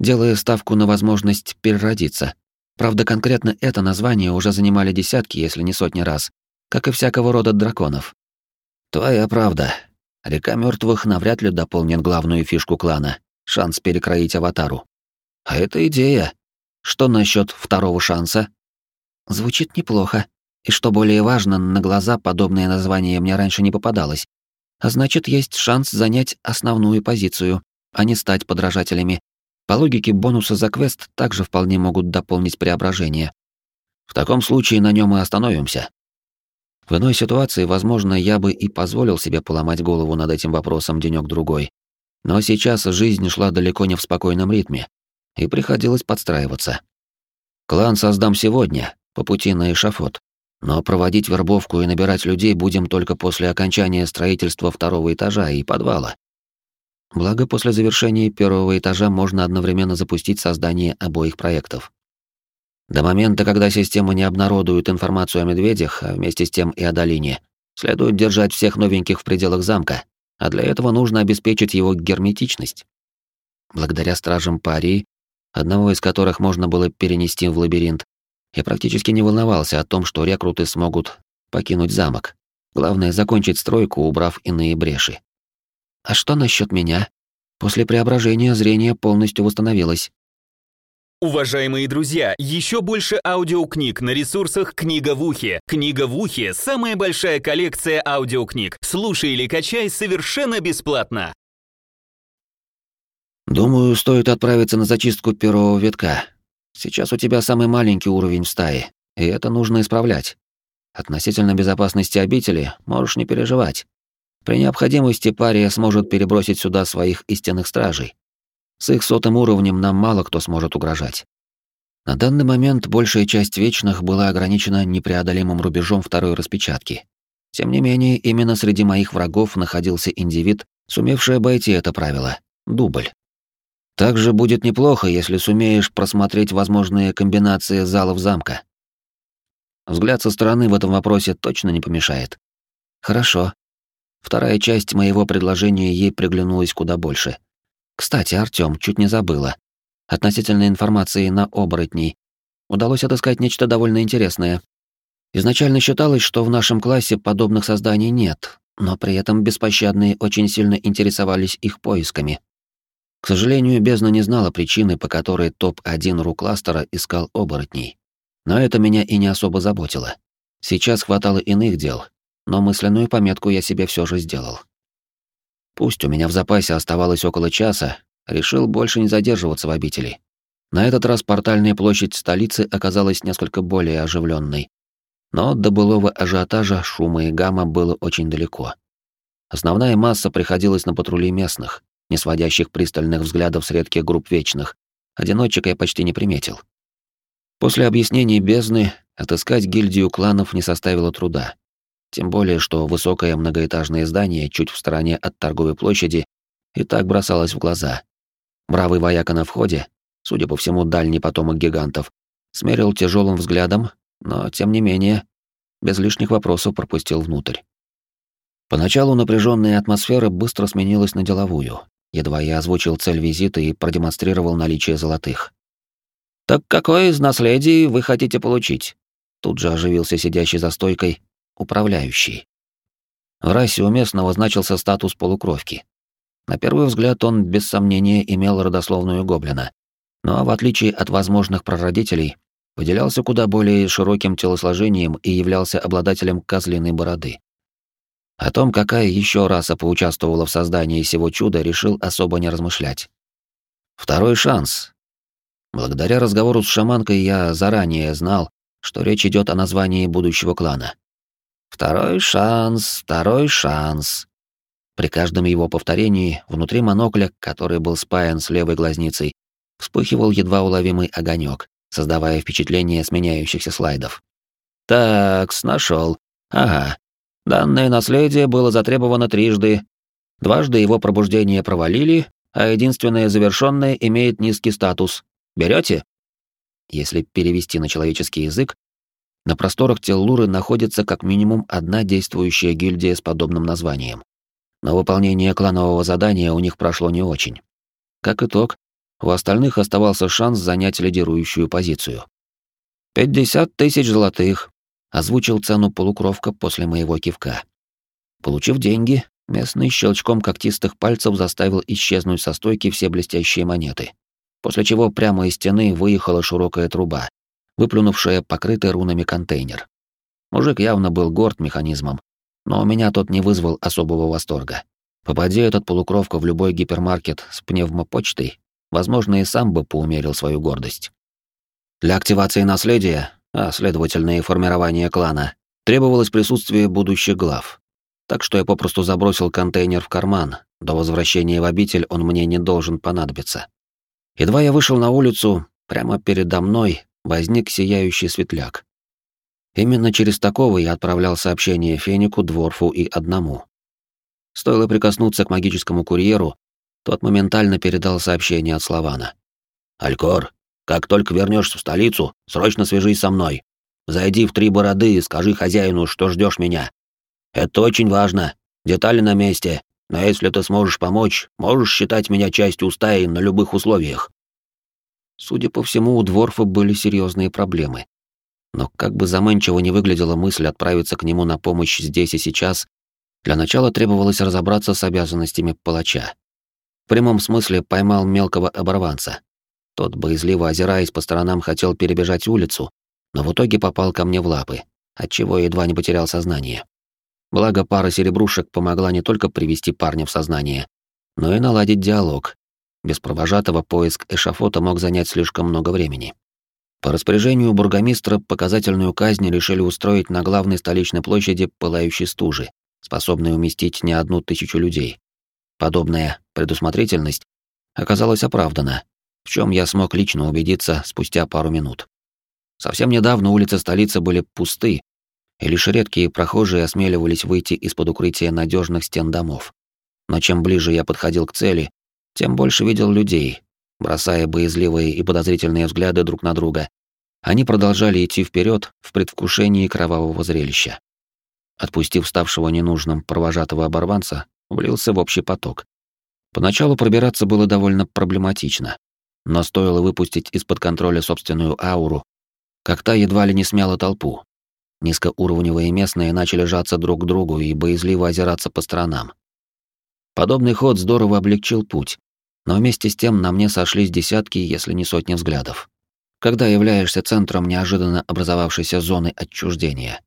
делая ставку на возможность переродиться. Правда, конкретно это название уже занимали десятки, если не сотни раз, как и всякого рода драконов. Твоя правда. Река мертвых навряд ли дополнит главную фишку клана — шанс перекроить аватару. А это идея. Что насчет второго шанса? Звучит неплохо. И что более важно, на глаза подобное название мне раньше не попадалось. А значит, есть шанс занять основную позицию, а не стать подражателями, по логике, бонусы за квест также вполне могут дополнить преображение. В таком случае на нем и остановимся. В иной ситуации, возможно, я бы и позволил себе поломать голову над этим вопросом денёк другой Но сейчас жизнь шла далеко не в спокойном ритме, и приходилось подстраиваться. Клан создам сегодня, по пути на эшафот. Но проводить вербовку и набирать людей будем только после окончания строительства второго этажа и подвала. Благо, после завершения первого этажа можно одновременно запустить создание обоих проектов. До момента, когда система не обнародует информацию о медведях, а вместе с тем и о долине, следует держать всех новеньких в пределах замка, а для этого нужно обеспечить его герметичность. Благодаря стражам парии, одного из которых можно было перенести в лабиринт, я практически не волновался о том, что рекруты смогут покинуть замок. Главное — закончить стройку, убрав иные бреши. А что насчет меня? После преображения зрение полностью восстановилось. Уважаемые друзья, еще больше аудиокниг на ресурсах «Книга в ухе». «Книга в ухе» — самая большая коллекция аудиокниг. Слушай или качай совершенно бесплатно. Думаю, стоит отправиться на зачистку первого витка. Сейчас у тебя самый маленький уровень в стае, и это нужно исправлять. Относительно безопасности обители можешь не переживать. При необходимости пария сможет перебросить сюда своих истинных стражей. С их сотым уровнем нам мало кто сможет угрожать. На данный момент большая часть Вечных была ограничена непреодолимым рубежом второй распечатки. Тем не менее, именно среди моих врагов находился индивид, сумевший обойти это правило — дубль. Также будет неплохо, если сумеешь просмотреть возможные комбинации залов замка. Взгляд со стороны в этом вопросе точно не помешает. Хорошо, Вторая часть моего предложения ей приглянулась куда больше. Кстати, Артём чуть не забыла. Относительно информации на оборотней. Удалось отыскать нечто довольно интересное. Изначально считалось, что в нашем классе подобных созданий нет, но при этом беспощадные очень сильно интересовались их поисками. К сожалению, бездна не знала причины, по которой топ-1 рукластера искал оборотней. Но это меня и не особо заботило. Сейчас хватало иных дел, но мысленную пометку я себе все же сделал. Пусть у меня в запасе оставалось около часа, решил больше не задерживаться в обители. На этот раз портальная площадь столицы оказалась несколько более оживленной, но до былого ажиотажа шума и гамма было очень далеко. Основная масса приходилась на патрули местных, не сводящих пристальных взглядов с редких групп вечных. Одиночек я почти не приметил. После объяснений бездны отыскать гильдию кланов не составило труда. Тем более, что высокое многоэтажное здание чуть в стороне от торговой площади и так бросалось в глаза. Бравый вояка на входе, судя по всему, дальний потомок гигантов, смерил тяжелым взглядом, но, тем не менее, без лишних вопросов пропустил внутрь. Поначалу напряженная атмосфера быстро сменилась на деловую. Едва я озвучил цель визита и продемонстрировал наличие золотых. «Так какое из наследий вы хотите получить?» Тут же оживился сидящий за стойкой, управляющий. В расе уместного значился статус полукровки. На первый взгляд он, без сомнения, имел родословную гоблина, но, в отличие от возможных прародителей, выделялся куда более широким телосложением и являлся обладателем козлиной бороды. О том, какая еще раса поучаствовала в создании сего чуда, решил особо не размышлять. Второй шанс. Благодаря разговору с шаманкой я заранее знал, что речь идет о названии будущего клана. Второй шанс, второй шанс. При каждом его повторении внутри монокля, который был спаян с левой глазницей, вспыхивал едва уловимый огонек, создавая впечатление сменяющихся слайдов. Так, нашел. Ага. Данное наследие было затребовано трижды. Дважды его пробуждение провалили, а единственное завершенное имеет низкий статус. Берете? Если перевести на человеческий язык, на просторах Теллуры находится как минимум одна действующая гильдия с подобным названием. Но выполнение кланового задания у них прошло не очень. Как итог, у остальных оставался шанс занять лидирующую позицию. «Пятьдесят тысяч золотых», — озвучил цену полукровка после моего кивка. Получив деньги, местный щелчком когтистых пальцев заставил исчезнуть со стойки все блестящие монеты, после чего прямо из стены выехала широкая труба, выплюнувшая покрытый рунами контейнер. Мужик явно был горд механизмом, но у меня тот не вызвал особого восторга. Попади этот полукровка в любой гипермаркет с пневмопочтой, возможно, и сам бы поумерил свою гордость. Для активации наследия, а следовательно и формирования клана, требовалось присутствие будущих глав. Так что я попросту забросил контейнер в карман, до возвращения в обитель он мне не должен понадобиться. Едва я вышел на улицу, прямо передо мной возник сияющий светляк. Именно через такого я отправлял сообщение Фенику, Дворфу и одному. Стоило прикоснуться к магическому курьеру, тот моментально передал сообщение от Славана. «Алькор, как только вернешься в столицу, срочно свяжись со мной. Зайди в три бороды и скажи хозяину, что ждешь меня. Это очень важно. Детали на месте, но если ты сможешь помочь, можешь считать меня частью стаи на любых условиях». Судя по всему, у Дворфа были серьезные проблемы. Но как бы заманчиво не выглядела мысль отправиться к нему на помощь здесь и сейчас, для начала требовалось разобраться с обязанностями палача. В прямом смысле поймал мелкого оборванца. Тот, боязливо озираясь по сторонам, хотел перебежать улицу, но в итоге попал ко мне в лапы, отчего едва не потерял сознание. Благо, пара серебрушек помогла не только привести парня в сознание, но и наладить диалог. Без провожатого поиск эшафота мог занять слишком много времени. По распоряжению бургомистра показательную казнь решили устроить на главной столичной площади пылающей стужи, способной уместить не одну тысячу людей. Подобная предусмотрительность оказалась оправдана, в чем я смог лично убедиться спустя пару минут. Совсем недавно улицы столицы были пусты, и лишь редкие прохожие осмеливались выйти из-под укрытия надежных стен домов. Но чем ближе я подходил к цели, тем больше видел людей, бросая боязливые и подозрительные взгляды друг на друга. Они продолжали идти вперед в предвкушении кровавого зрелища. Отпустив ставшего ненужным провожатого оборванца, влился в общий поток. Поначалу пробираться было довольно проблематично, но стоило выпустить из-под контроля собственную ауру, как та едва ли не смяла толпу. Низкоуровневые местные начали жаться друг к другу и боязливо озираться по сторонам. Подобный ход здорово облегчил путь, но вместе с тем на мне сошлись десятки, если не сотни взглядов. Когда являешься центром неожиданно образовавшейся зоны отчуждения.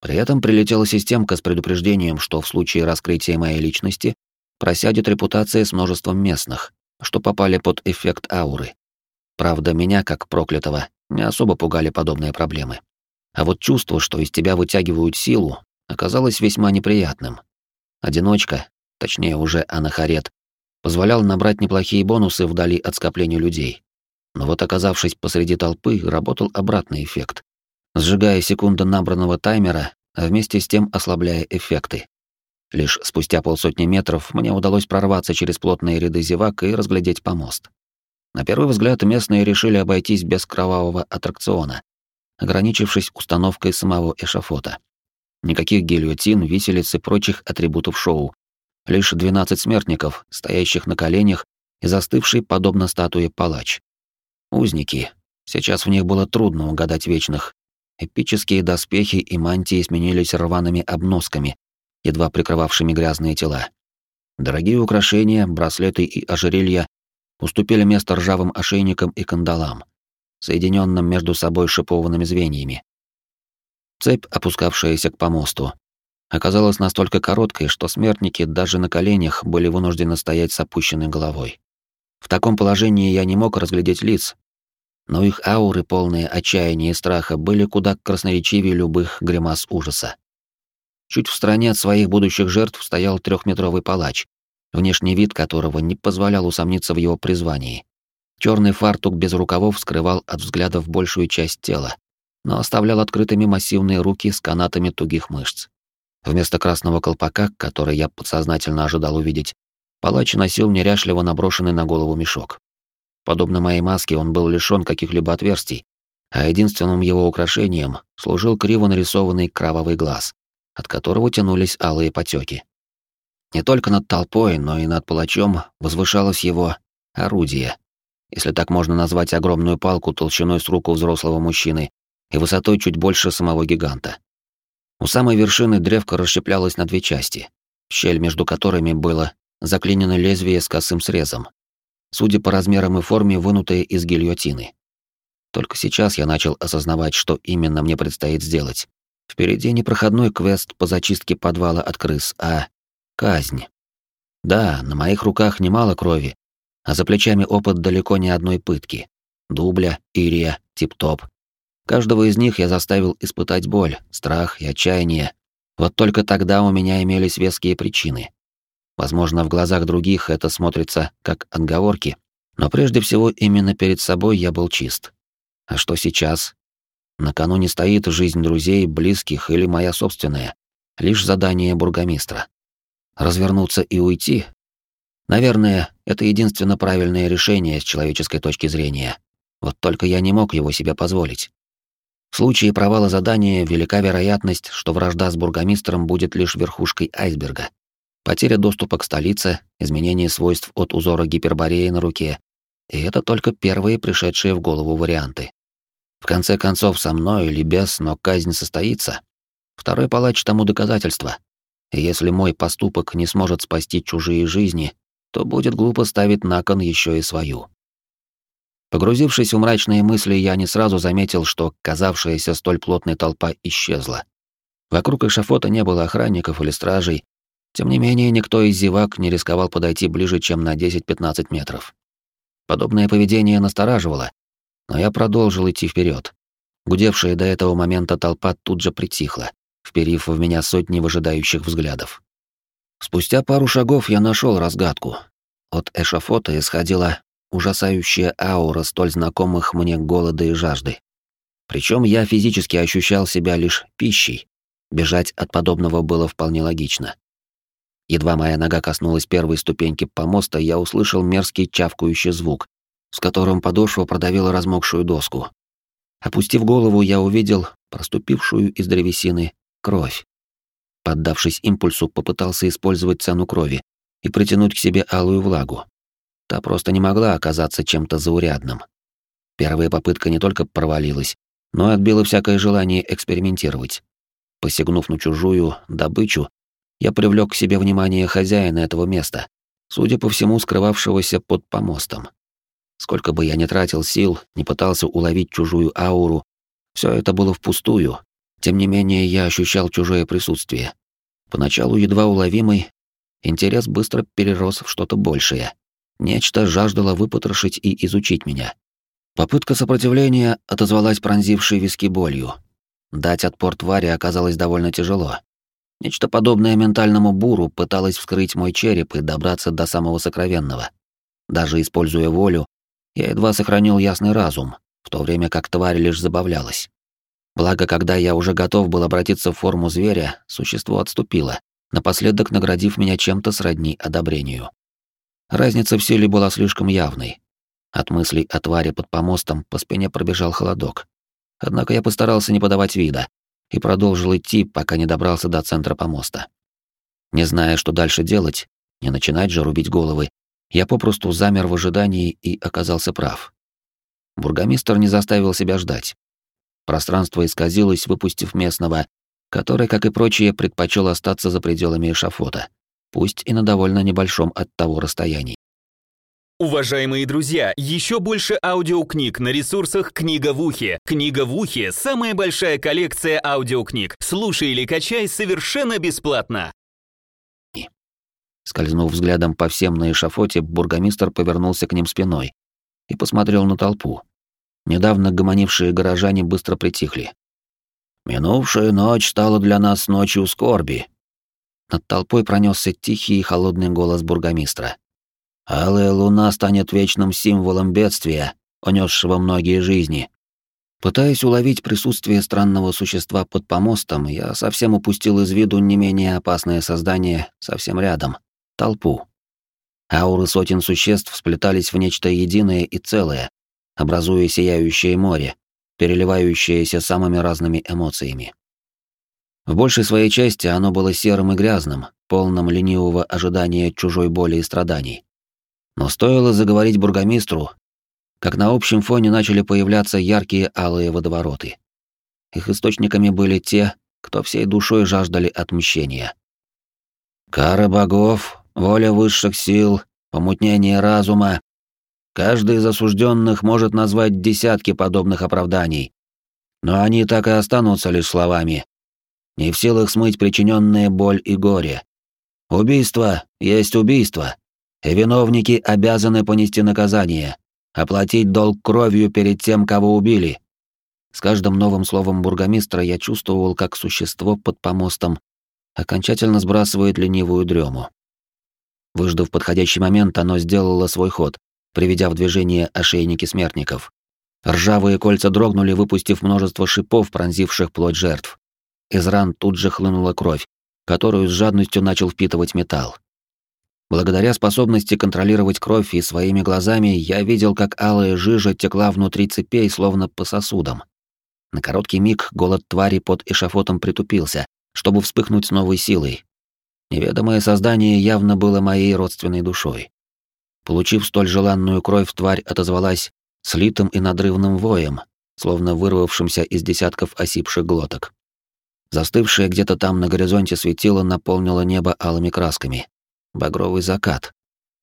При этом прилетела системка с предупреждением, что в случае раскрытия моей личности просядет репутация с множеством местных, что попали под эффект ауры. Правда, меня, как проклятого, не особо пугали подобные проблемы. А вот чувство, что из тебя вытягивают силу, оказалось весьма неприятным. Одиночка, точнее уже анахарет, позволял набрать неплохие бонусы вдали от скопления людей. Но вот оказавшись посреди толпы, работал обратный эффект. Сжигая секунды набранного таймера, а вместе с тем ослабляя эффекты. Лишь спустя полсотни метров мне удалось прорваться через плотные ряды зевак и разглядеть помост. На первый взгляд местные решили обойтись без кровавого аттракциона, ограничившись установкой самого эшафота. Никаких гильотин, виселиц и прочих атрибутов шоу, Лишь двенадцать смертников, стоящих на коленях и застывший, подобно статуе, палач. Узники. Сейчас в них было трудно угадать вечных. Эпические доспехи и мантии сменились рваными обносками, едва прикрывавшими грязные тела. Дорогие украшения, браслеты и ожерелья уступили место ржавым ошейникам и кандалам, соединенным между собой шипованными звеньями. Цепь, опускавшаяся к помосту, оказалась настолько короткой, что смертники даже на коленях были вынуждены стоять с опущенной головой. В таком положении я не мог разглядеть лиц, но их ауры, полные отчаяния и страха, были куда красноречивее любых гримас ужаса. Чуть в стороне от своих будущих жертв стоял трехметровый палач, внешний вид которого не позволял усомниться в его призвании. Черный фартук без рукавов скрывал от взглядов большую часть тела, но оставлял открытыми массивные руки с канатами тугих мышц. Вместо красного колпака, который я подсознательно ожидал увидеть, палач носил неряшливо наброшенный на голову мешок. Подобно моей маске, он был лишён каких-либо отверстий, а единственным его украшением служил криво нарисованный кровавый глаз, от которого тянулись алые потеки. Не только над толпой, но и над палачом возвышалось его орудие, если так можно назвать огромную палку толщиной с руку взрослого мужчины и высотой чуть больше самого гиганта. У самой вершины древко расщеплялось на две части, щель между которыми было заклинено лезвие с косым срезом, судя по размерам и форме, вынутое из гильотины. Только сейчас я начал осознавать, что именно мне предстоит сделать. Впереди не проходной квест по зачистке подвала от крыс, а казнь. Да, на моих руках немало крови, а за плечами опыт далеко не одной пытки. Дубля, Ирия, Тип-Топ. Каждого из них я заставил испытать боль, страх и отчаяние. Вот только тогда у меня имелись веские причины. Возможно, в глазах других это смотрится как отговорки, но прежде всего именно перед собой я был чист. А что сейчас? Накануне стоит жизнь друзей, близких или моя собственная. Лишь задание бургомистра. Развернуться и уйти? Наверное, это единственно правильное решение с человеческой точки зрения. Вот только я не мог его себе позволить. В случае провала задания велика вероятность, что вражда с бургомистром будет лишь верхушкой айсберга. Потеря доступа к столице, изменение свойств от узора гипербореи на руке. И это только первые пришедшие в голову варианты. В конце концов, со мной или без, но казнь состоится. Второй палач тому доказательство. И если мой поступок не сможет спасти чужие жизни, то будет глупо ставить на кон еще и свою. Погрузившись в мрачные мысли, я не сразу заметил, что казавшаяся столь плотной толпа исчезла. Вокруг эшафота не было охранников или стражей, тем не менее никто из зевак не рисковал подойти ближе, чем на 10-15 метров. Подобное поведение настораживало, но я продолжил идти вперед. Гудевшая до этого момента толпа тут же притихла, вперив в меня сотни выжидающих взглядов. Спустя пару шагов я нашел разгадку. От эшафота исходила ужасающая аура столь знакомых мне голода и жажды. Причем я физически ощущал себя лишь пищей. Бежать от подобного было вполне логично. Едва моя нога коснулась первой ступеньки помоста, я услышал мерзкий чавкающий звук, с которым подошва продавила размокшую доску. Опустив голову, я увидел проступившую из древесины кровь. Поддавшись импульсу, попытался использовать цену крови и притянуть к себе алую влагу. Та просто не могла оказаться чем-то заурядным. Первая попытка не только провалилась, но и отбила всякое желание экспериментировать. Посягнув на чужую добычу, я привлек к себе внимание хозяина этого места, судя по всему, скрывавшегося под помостом. Сколько бы я ни тратил сил, не пытался уловить чужую ауру, все это было впустую. Тем не менее, я ощущал чужое присутствие. Поначалу едва уловимый, интерес быстро перерос в что-то большее. Нечто жаждало выпотрошить и изучить меня. Попытка сопротивления отозвалась пронзившей виски болью. Дать отпор твари оказалось довольно тяжело. Нечто подобное ментальному буру пыталось вскрыть мой череп и добраться до самого сокровенного. Даже используя волю, я едва сохранил ясный разум, в то время как тварь лишь забавлялась. Благо, когда я уже готов был обратиться в форму зверя, существо отступило, напоследок наградив меня чем-то сродни одобрению. Разница в силе была слишком явной. От мыслей о твари под помостом по спине пробежал холодок. Однако я постарался не подавать вида и продолжил идти, пока не добрался до центра помоста. Не зная, что дальше делать, не начинать же рубить головы, я попросту замер в ожидании и оказался прав. Бургомистр не заставил себя ждать. Пространство исказилось, выпустив местного, который, как и прочие, предпочел остаться за пределами эшафота, пусть и на довольно небольшом от того расстоянии. Уважаемые друзья, еще больше аудиокниг на ресурсах «Книга в ухе». «Книга в ухе» — самая большая коллекция аудиокниг. Слушай или качай совершенно бесплатно. Скользнув взглядом по всем на эшафоте, бургомистр повернулся к ним спиной и посмотрел на толпу. Недавно гомонившие горожане быстро притихли. «Минувшая ночь стала для нас ночью скорби». Над толпой пронесся тихий и холодный голос бургомистра. Алая луна станет вечным символом бедствия, унесшего многие жизни. Пытаясь уловить присутствие странного существа под помостом, я совсем упустил из виду не менее опасное создание совсем рядом — толпу. Ауры сотен существ сплетались в нечто единое и целое, образуя сияющее море, переливающееся самыми разными эмоциями. В большей своей части оно было серым и грязным, полным ленивого ожидания чужой боли и страданий. Но стоило заговорить бургомистру, как на общем фоне начали появляться яркие алые водовороты. Их источниками были те, кто всей душой жаждали отмщения. Кара богов, воля высших сил, помутнение разума. Каждый из осужденных может назвать десятки подобных оправданий, но они так и останутся лишь словами, не в силах смыть причиненные боль и горе. Убийство есть убийство, и виновники обязаны понести наказание, оплатить долг кровью перед тем, кого убили. С каждым новым словом бургомистра я чувствовал, как существо под помостом окончательно сбрасывает ленивую дрему. Выждав подходящий момент, оно сделало свой ход, приведя в движение ошейники смертников. Ржавые кольца дрогнули, выпустив множество шипов, пронзивших плоть жертв. Из ран тут же хлынула кровь, которую с жадностью начал впитывать металл. Благодаря способности контролировать кровь и своими глазами я видел, как алая жижа текла внутри цепей, словно по сосудам. На короткий миг голод твари под эшафотом притупился, чтобы вспыхнуть с новой силой. Неведомое создание явно было моей родственной душой. Получив столь желанную кровь, тварь отозвалась слитым и надрывным воем, словно вырвавшимся из десятков осипших глоток. Застывшее где-то там на горизонте светило наполнило небо алыми красками багровый закат,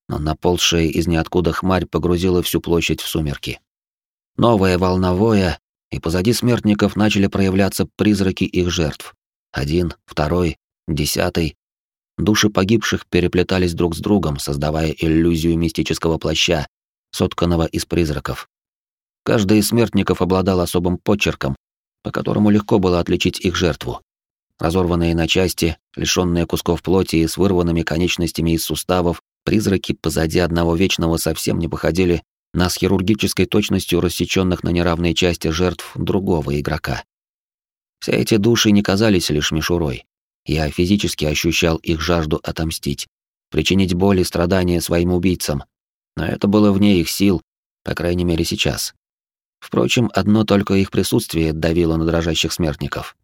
но наползшая из ниоткуда хмарь погрузила всю площадь в сумерки. Новая волна воя, и позади смертников начали проявляться призраки их жертв. Один, второй, десятый. Души погибших переплетались друг с другом, создавая иллюзию мистического плаща, сотканного из призраков. Каждый из смертников обладал особым почерком, по которому легко было отличить их жертву разорванные на части, лишённые кусков плоти и с вырванными конечностями из суставов, призраки позади одного вечного совсем не походили на с хирургической точностью рассечённых на неравные части жертв другого игрока. Все эти души не казались лишь мишурой. Я физически ощущал их жажду отомстить, причинить боль и страдания своим убийцам. Но это было вне их сил, по крайней мере сейчас. Впрочем, одно только их присутствие давило на дрожащих смертников.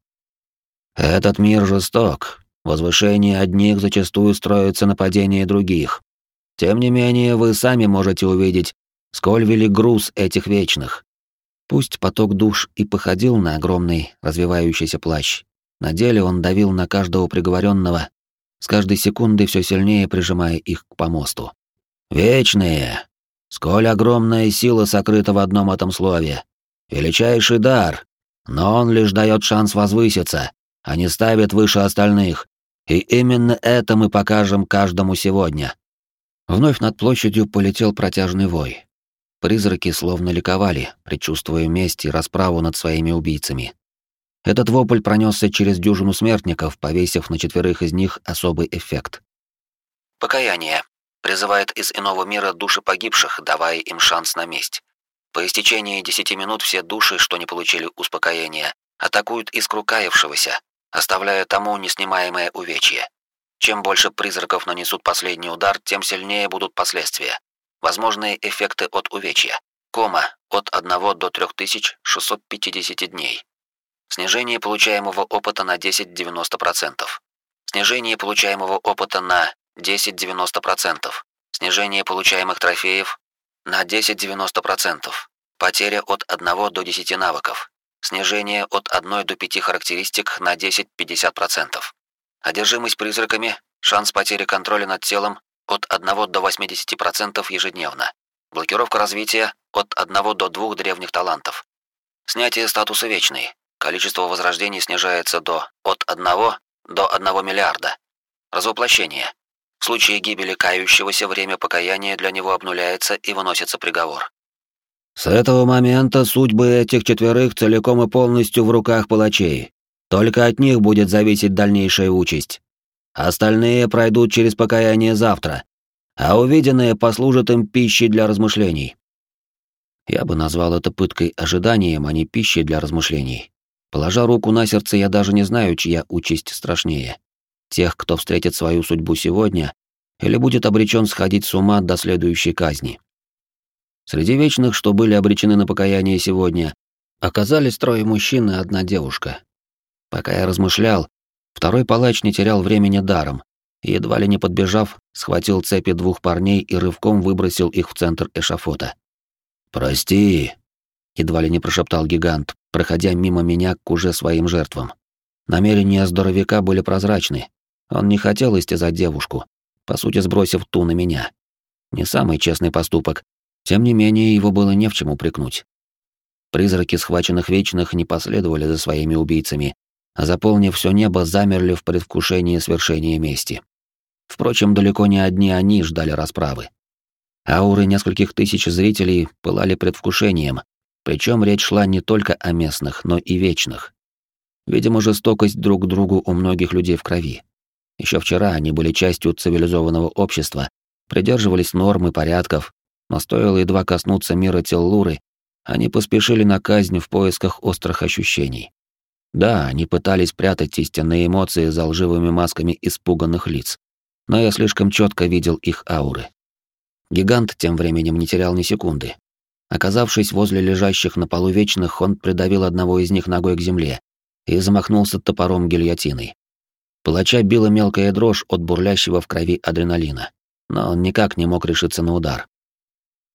Этот мир жесток. Возвышение одних зачастую строится на падении других. Тем не менее, вы сами можете увидеть, сколь велик груз этих вечных. Пусть поток душ и походил на огромный развивающийся плащ, на деле он давил на каждого приговоренного, с каждой секундой все сильнее прижимая их к помосту. Вечные! Сколь огромная сила сокрыта в одном этом слове. Величайший дар, но он лишь дает шанс возвыситься, они ставят выше остальных. И именно это мы покажем каждому сегодня. Вновь над площадью полетел протяжный вой. Призраки словно ликовали, предчувствуя месть и расправу над своими убийцами. Этот вопль пронесся через дюжину смертников, повесив на четверых из них особый эффект. Покаяние. Призывает из иного мира души погибших, давая им шанс на месть. По истечении десяти минут все души, что не получили успокоения, атакуют искру каявшегося, оставляя тому неснимаемое увечье. Чем больше призраков нанесут последний удар, тем сильнее будут последствия. Возможные эффекты от увечья. Кома от 1 до 3650 дней. Снижение получаемого опыта на 10-90%. Снижение получаемого опыта на 10-90%. Снижение получаемых трофеев на 10-90%. Потеря от 1 до 10 навыков. Снижение от 1 до 5 характеристик на 10-50%. Одержимость призраками, шанс потери контроля над телом от 1 до 80% ежедневно. Блокировка развития от 1 до 2 древних талантов. Снятие статуса вечный. Количество возрождений снижается до от 1 до 1 миллиарда. Развоплощение. В случае гибели кающегося время покаяния для него обнуляется и выносится приговор. С этого момента судьбы этих четверых целиком и полностью в руках палачей. Только от них будет зависеть дальнейшая участь. Остальные пройдут через покаяние завтра, а увиденное послужит им пищей для размышлений. Я бы назвал это пыткой ожиданием, а не пищей для размышлений. Положа руку на сердце, я даже не знаю, чья участь страшнее. Тех, кто встретит свою судьбу сегодня, или будет обречен сходить с ума до следующей казни. Среди вечных, что были обречены на покаяние сегодня, оказались трое мужчин и одна девушка. Пока я размышлял, второй палач не терял времени даром, и, едва ли не подбежав, схватил цепи двух парней и рывком выбросил их в центр эшафота. «Прости», — едва ли не прошептал гигант, проходя мимо меня к уже своим жертвам. Намерения здоровяка были прозрачны. Он не хотел истязать девушку, по сути сбросив ту на меня. Не самый честный поступок, тем не менее, его было не в чем упрекнуть. Призраки схваченных вечных не последовали за своими убийцами, а заполнив все небо, замерли в предвкушении свершения мести. Впрочем, далеко не одни они ждали расправы. Ауры нескольких тысяч зрителей пылали предвкушением, причем речь шла не только о местных, но и вечных. Видимо, жестокость друг к другу у многих людей в крови. Еще вчера они были частью цивилизованного общества, придерживались норм и порядков, но стоило едва коснуться мира Теллуры, они поспешили на казнь в поисках острых ощущений. Да, они пытались прятать истинные эмоции за лживыми масками испуганных лиц, но я слишком четко видел их ауры. Гигант тем временем не терял ни секунды. Оказавшись возле лежащих на полу вечных, он придавил одного из них ногой к земле и замахнулся топором гильотиной. Палача била мелкая дрожь от бурлящего в крови адреналина, но он никак не мог решиться на удар.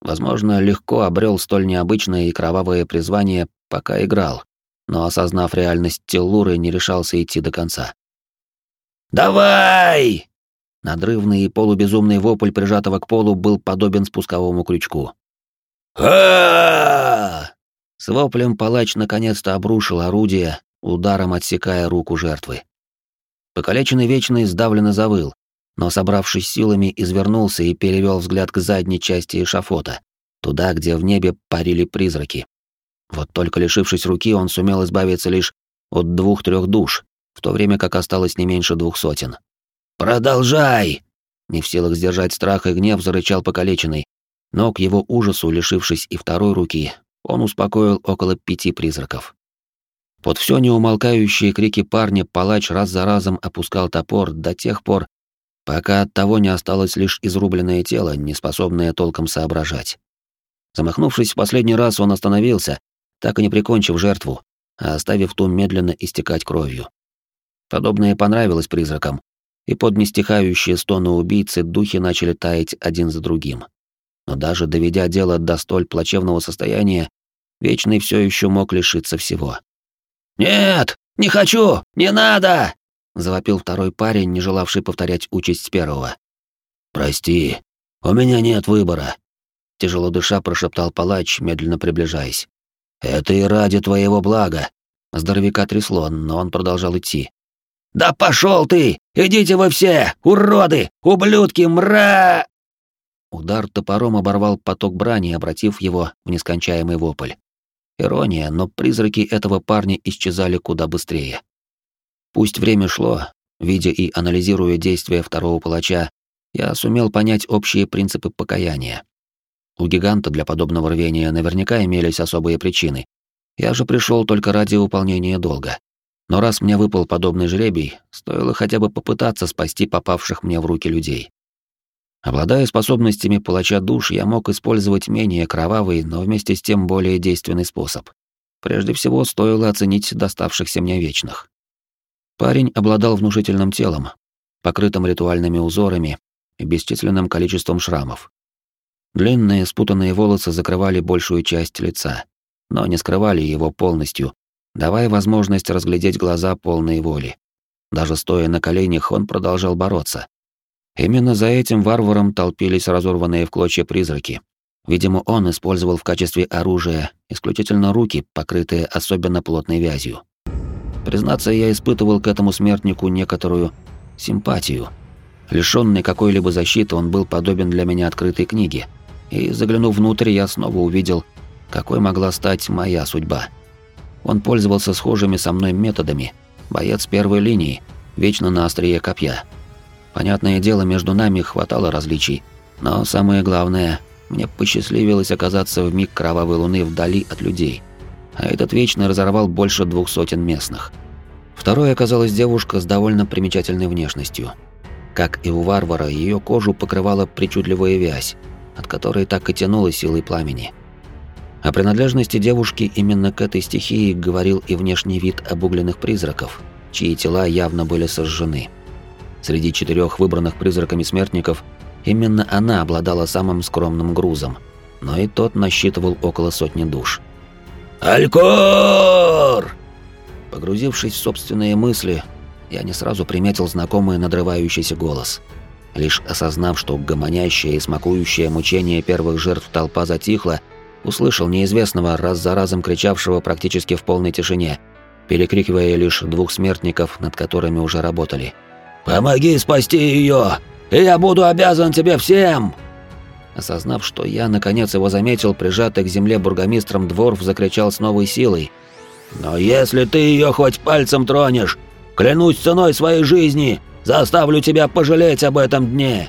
Возможно, легко обрел столь необычное и кровавое призвание, пока играл, но, осознав реальность Теллуры, не решался идти до конца. «Давай!» Надрывный и полубезумный вопль прижатого к полу был подобен спусковому крючку. а С воплем палач наконец-то обрушил орудие, ударом отсекая руку жертвы. Покалеченный Вечный сдавленно завыл, но, собравшись силами, извернулся и перевел взгляд к задней части эшафота, туда, где в небе парили призраки. Вот только лишившись руки, он сумел избавиться лишь от двух-трех душ, в то время как осталось не меньше двух сотен. «Продолжай!» Не в силах сдержать страх и гнев, зарычал покалеченный, но к его ужасу, лишившись и второй руки, он успокоил около пяти призраков. Под все неумолкающие крики парня палач раз за разом опускал топор до тех пор, пока от того не осталось лишь изрубленное тело, не способное толком соображать. Замахнувшись в последний раз, он остановился, так и не прикончив жертву, а оставив ту медленно истекать кровью. Подобное понравилось призракам, и под нестихающие стоны убийцы духи начали таять один за другим. Но даже доведя дело до столь плачевного состояния, Вечный все еще мог лишиться всего. «Нет, не хочу, не надо!» — завопил второй парень, не желавший повторять участь первого. «Прости, у меня нет выбора», — тяжело дыша прошептал палач, медленно приближаясь. «Это и ради твоего блага». Здоровяка трясло, но он продолжал идти. «Да пошел ты! Идите вы все! Уроды! Ублюдки! Мра!» Удар топором оборвал поток брани, обратив его в нескончаемый вопль. Ирония, но призраки этого парня исчезали куда быстрее. Пусть время шло, видя и анализируя действия второго палача, я сумел понять общие принципы покаяния. У гиганта для подобного рвения наверняка имелись особые причины. Я же пришел только ради выполнения долга. Но раз мне выпал подобный жребий, стоило хотя бы попытаться спасти попавших мне в руки людей. Обладая способностями палача душ, я мог использовать менее кровавый, но вместе с тем более действенный способ. Прежде всего, стоило оценить доставшихся мне вечных. Парень обладал внушительным телом, покрытым ритуальными узорами и бесчисленным количеством шрамов. Длинные спутанные волосы закрывали большую часть лица, но не скрывали его полностью, давая возможность разглядеть глаза полной воли. Даже стоя на коленях, он продолжал бороться. Именно за этим варваром толпились разорванные в клочья призраки. Видимо, он использовал в качестве оружия исключительно руки, покрытые особенно плотной вязью. Признаться, я испытывал к этому смертнику некоторую симпатию. Лишённый какой-либо защиты, он был подобен для меня открытой книге. И заглянув внутрь, я снова увидел, какой могла стать моя судьба. Он пользовался схожими со мной методами. Боец первой линии, вечно на острие копья. Понятное дело, между нами хватало различий, но самое главное, мне посчастливилось оказаться в миг кровавой луны вдали от людей. А этот вечно разорвал больше двух сотен местных. Второй оказалась девушка с довольно примечательной внешностью. Как и у варвара, ее кожу покрывала причудливая вязь, от которой так и тянуло силой пламени. О принадлежности девушки именно к этой стихии говорил и внешний вид обугленных призраков, чьи тела явно были сожжены. Среди четырех выбранных призраками смертников именно она обладала самым скромным грузом, но и тот насчитывал около сотни душ. «Алькор!» Погрузившись в собственные мысли, я не сразу приметил знакомый надрывающийся голос. Лишь осознав, что гомонящее и смакующее мучение первых жертв толпа затихла, услышал неизвестного, раз за разом кричавшего практически в полной тишине, перекрикивая лишь двух смертников, над которыми уже работали. «Помоги спасти ее, и я буду обязан тебе всем!» Осознав, что я наконец его заметил, прижатый к земле бургомистром Дворф закричал с новой силой. «Но если ты ее хоть пальцем тронешь, клянусь ценой своей жизни, заставлю тебя пожалеть об этом дне!»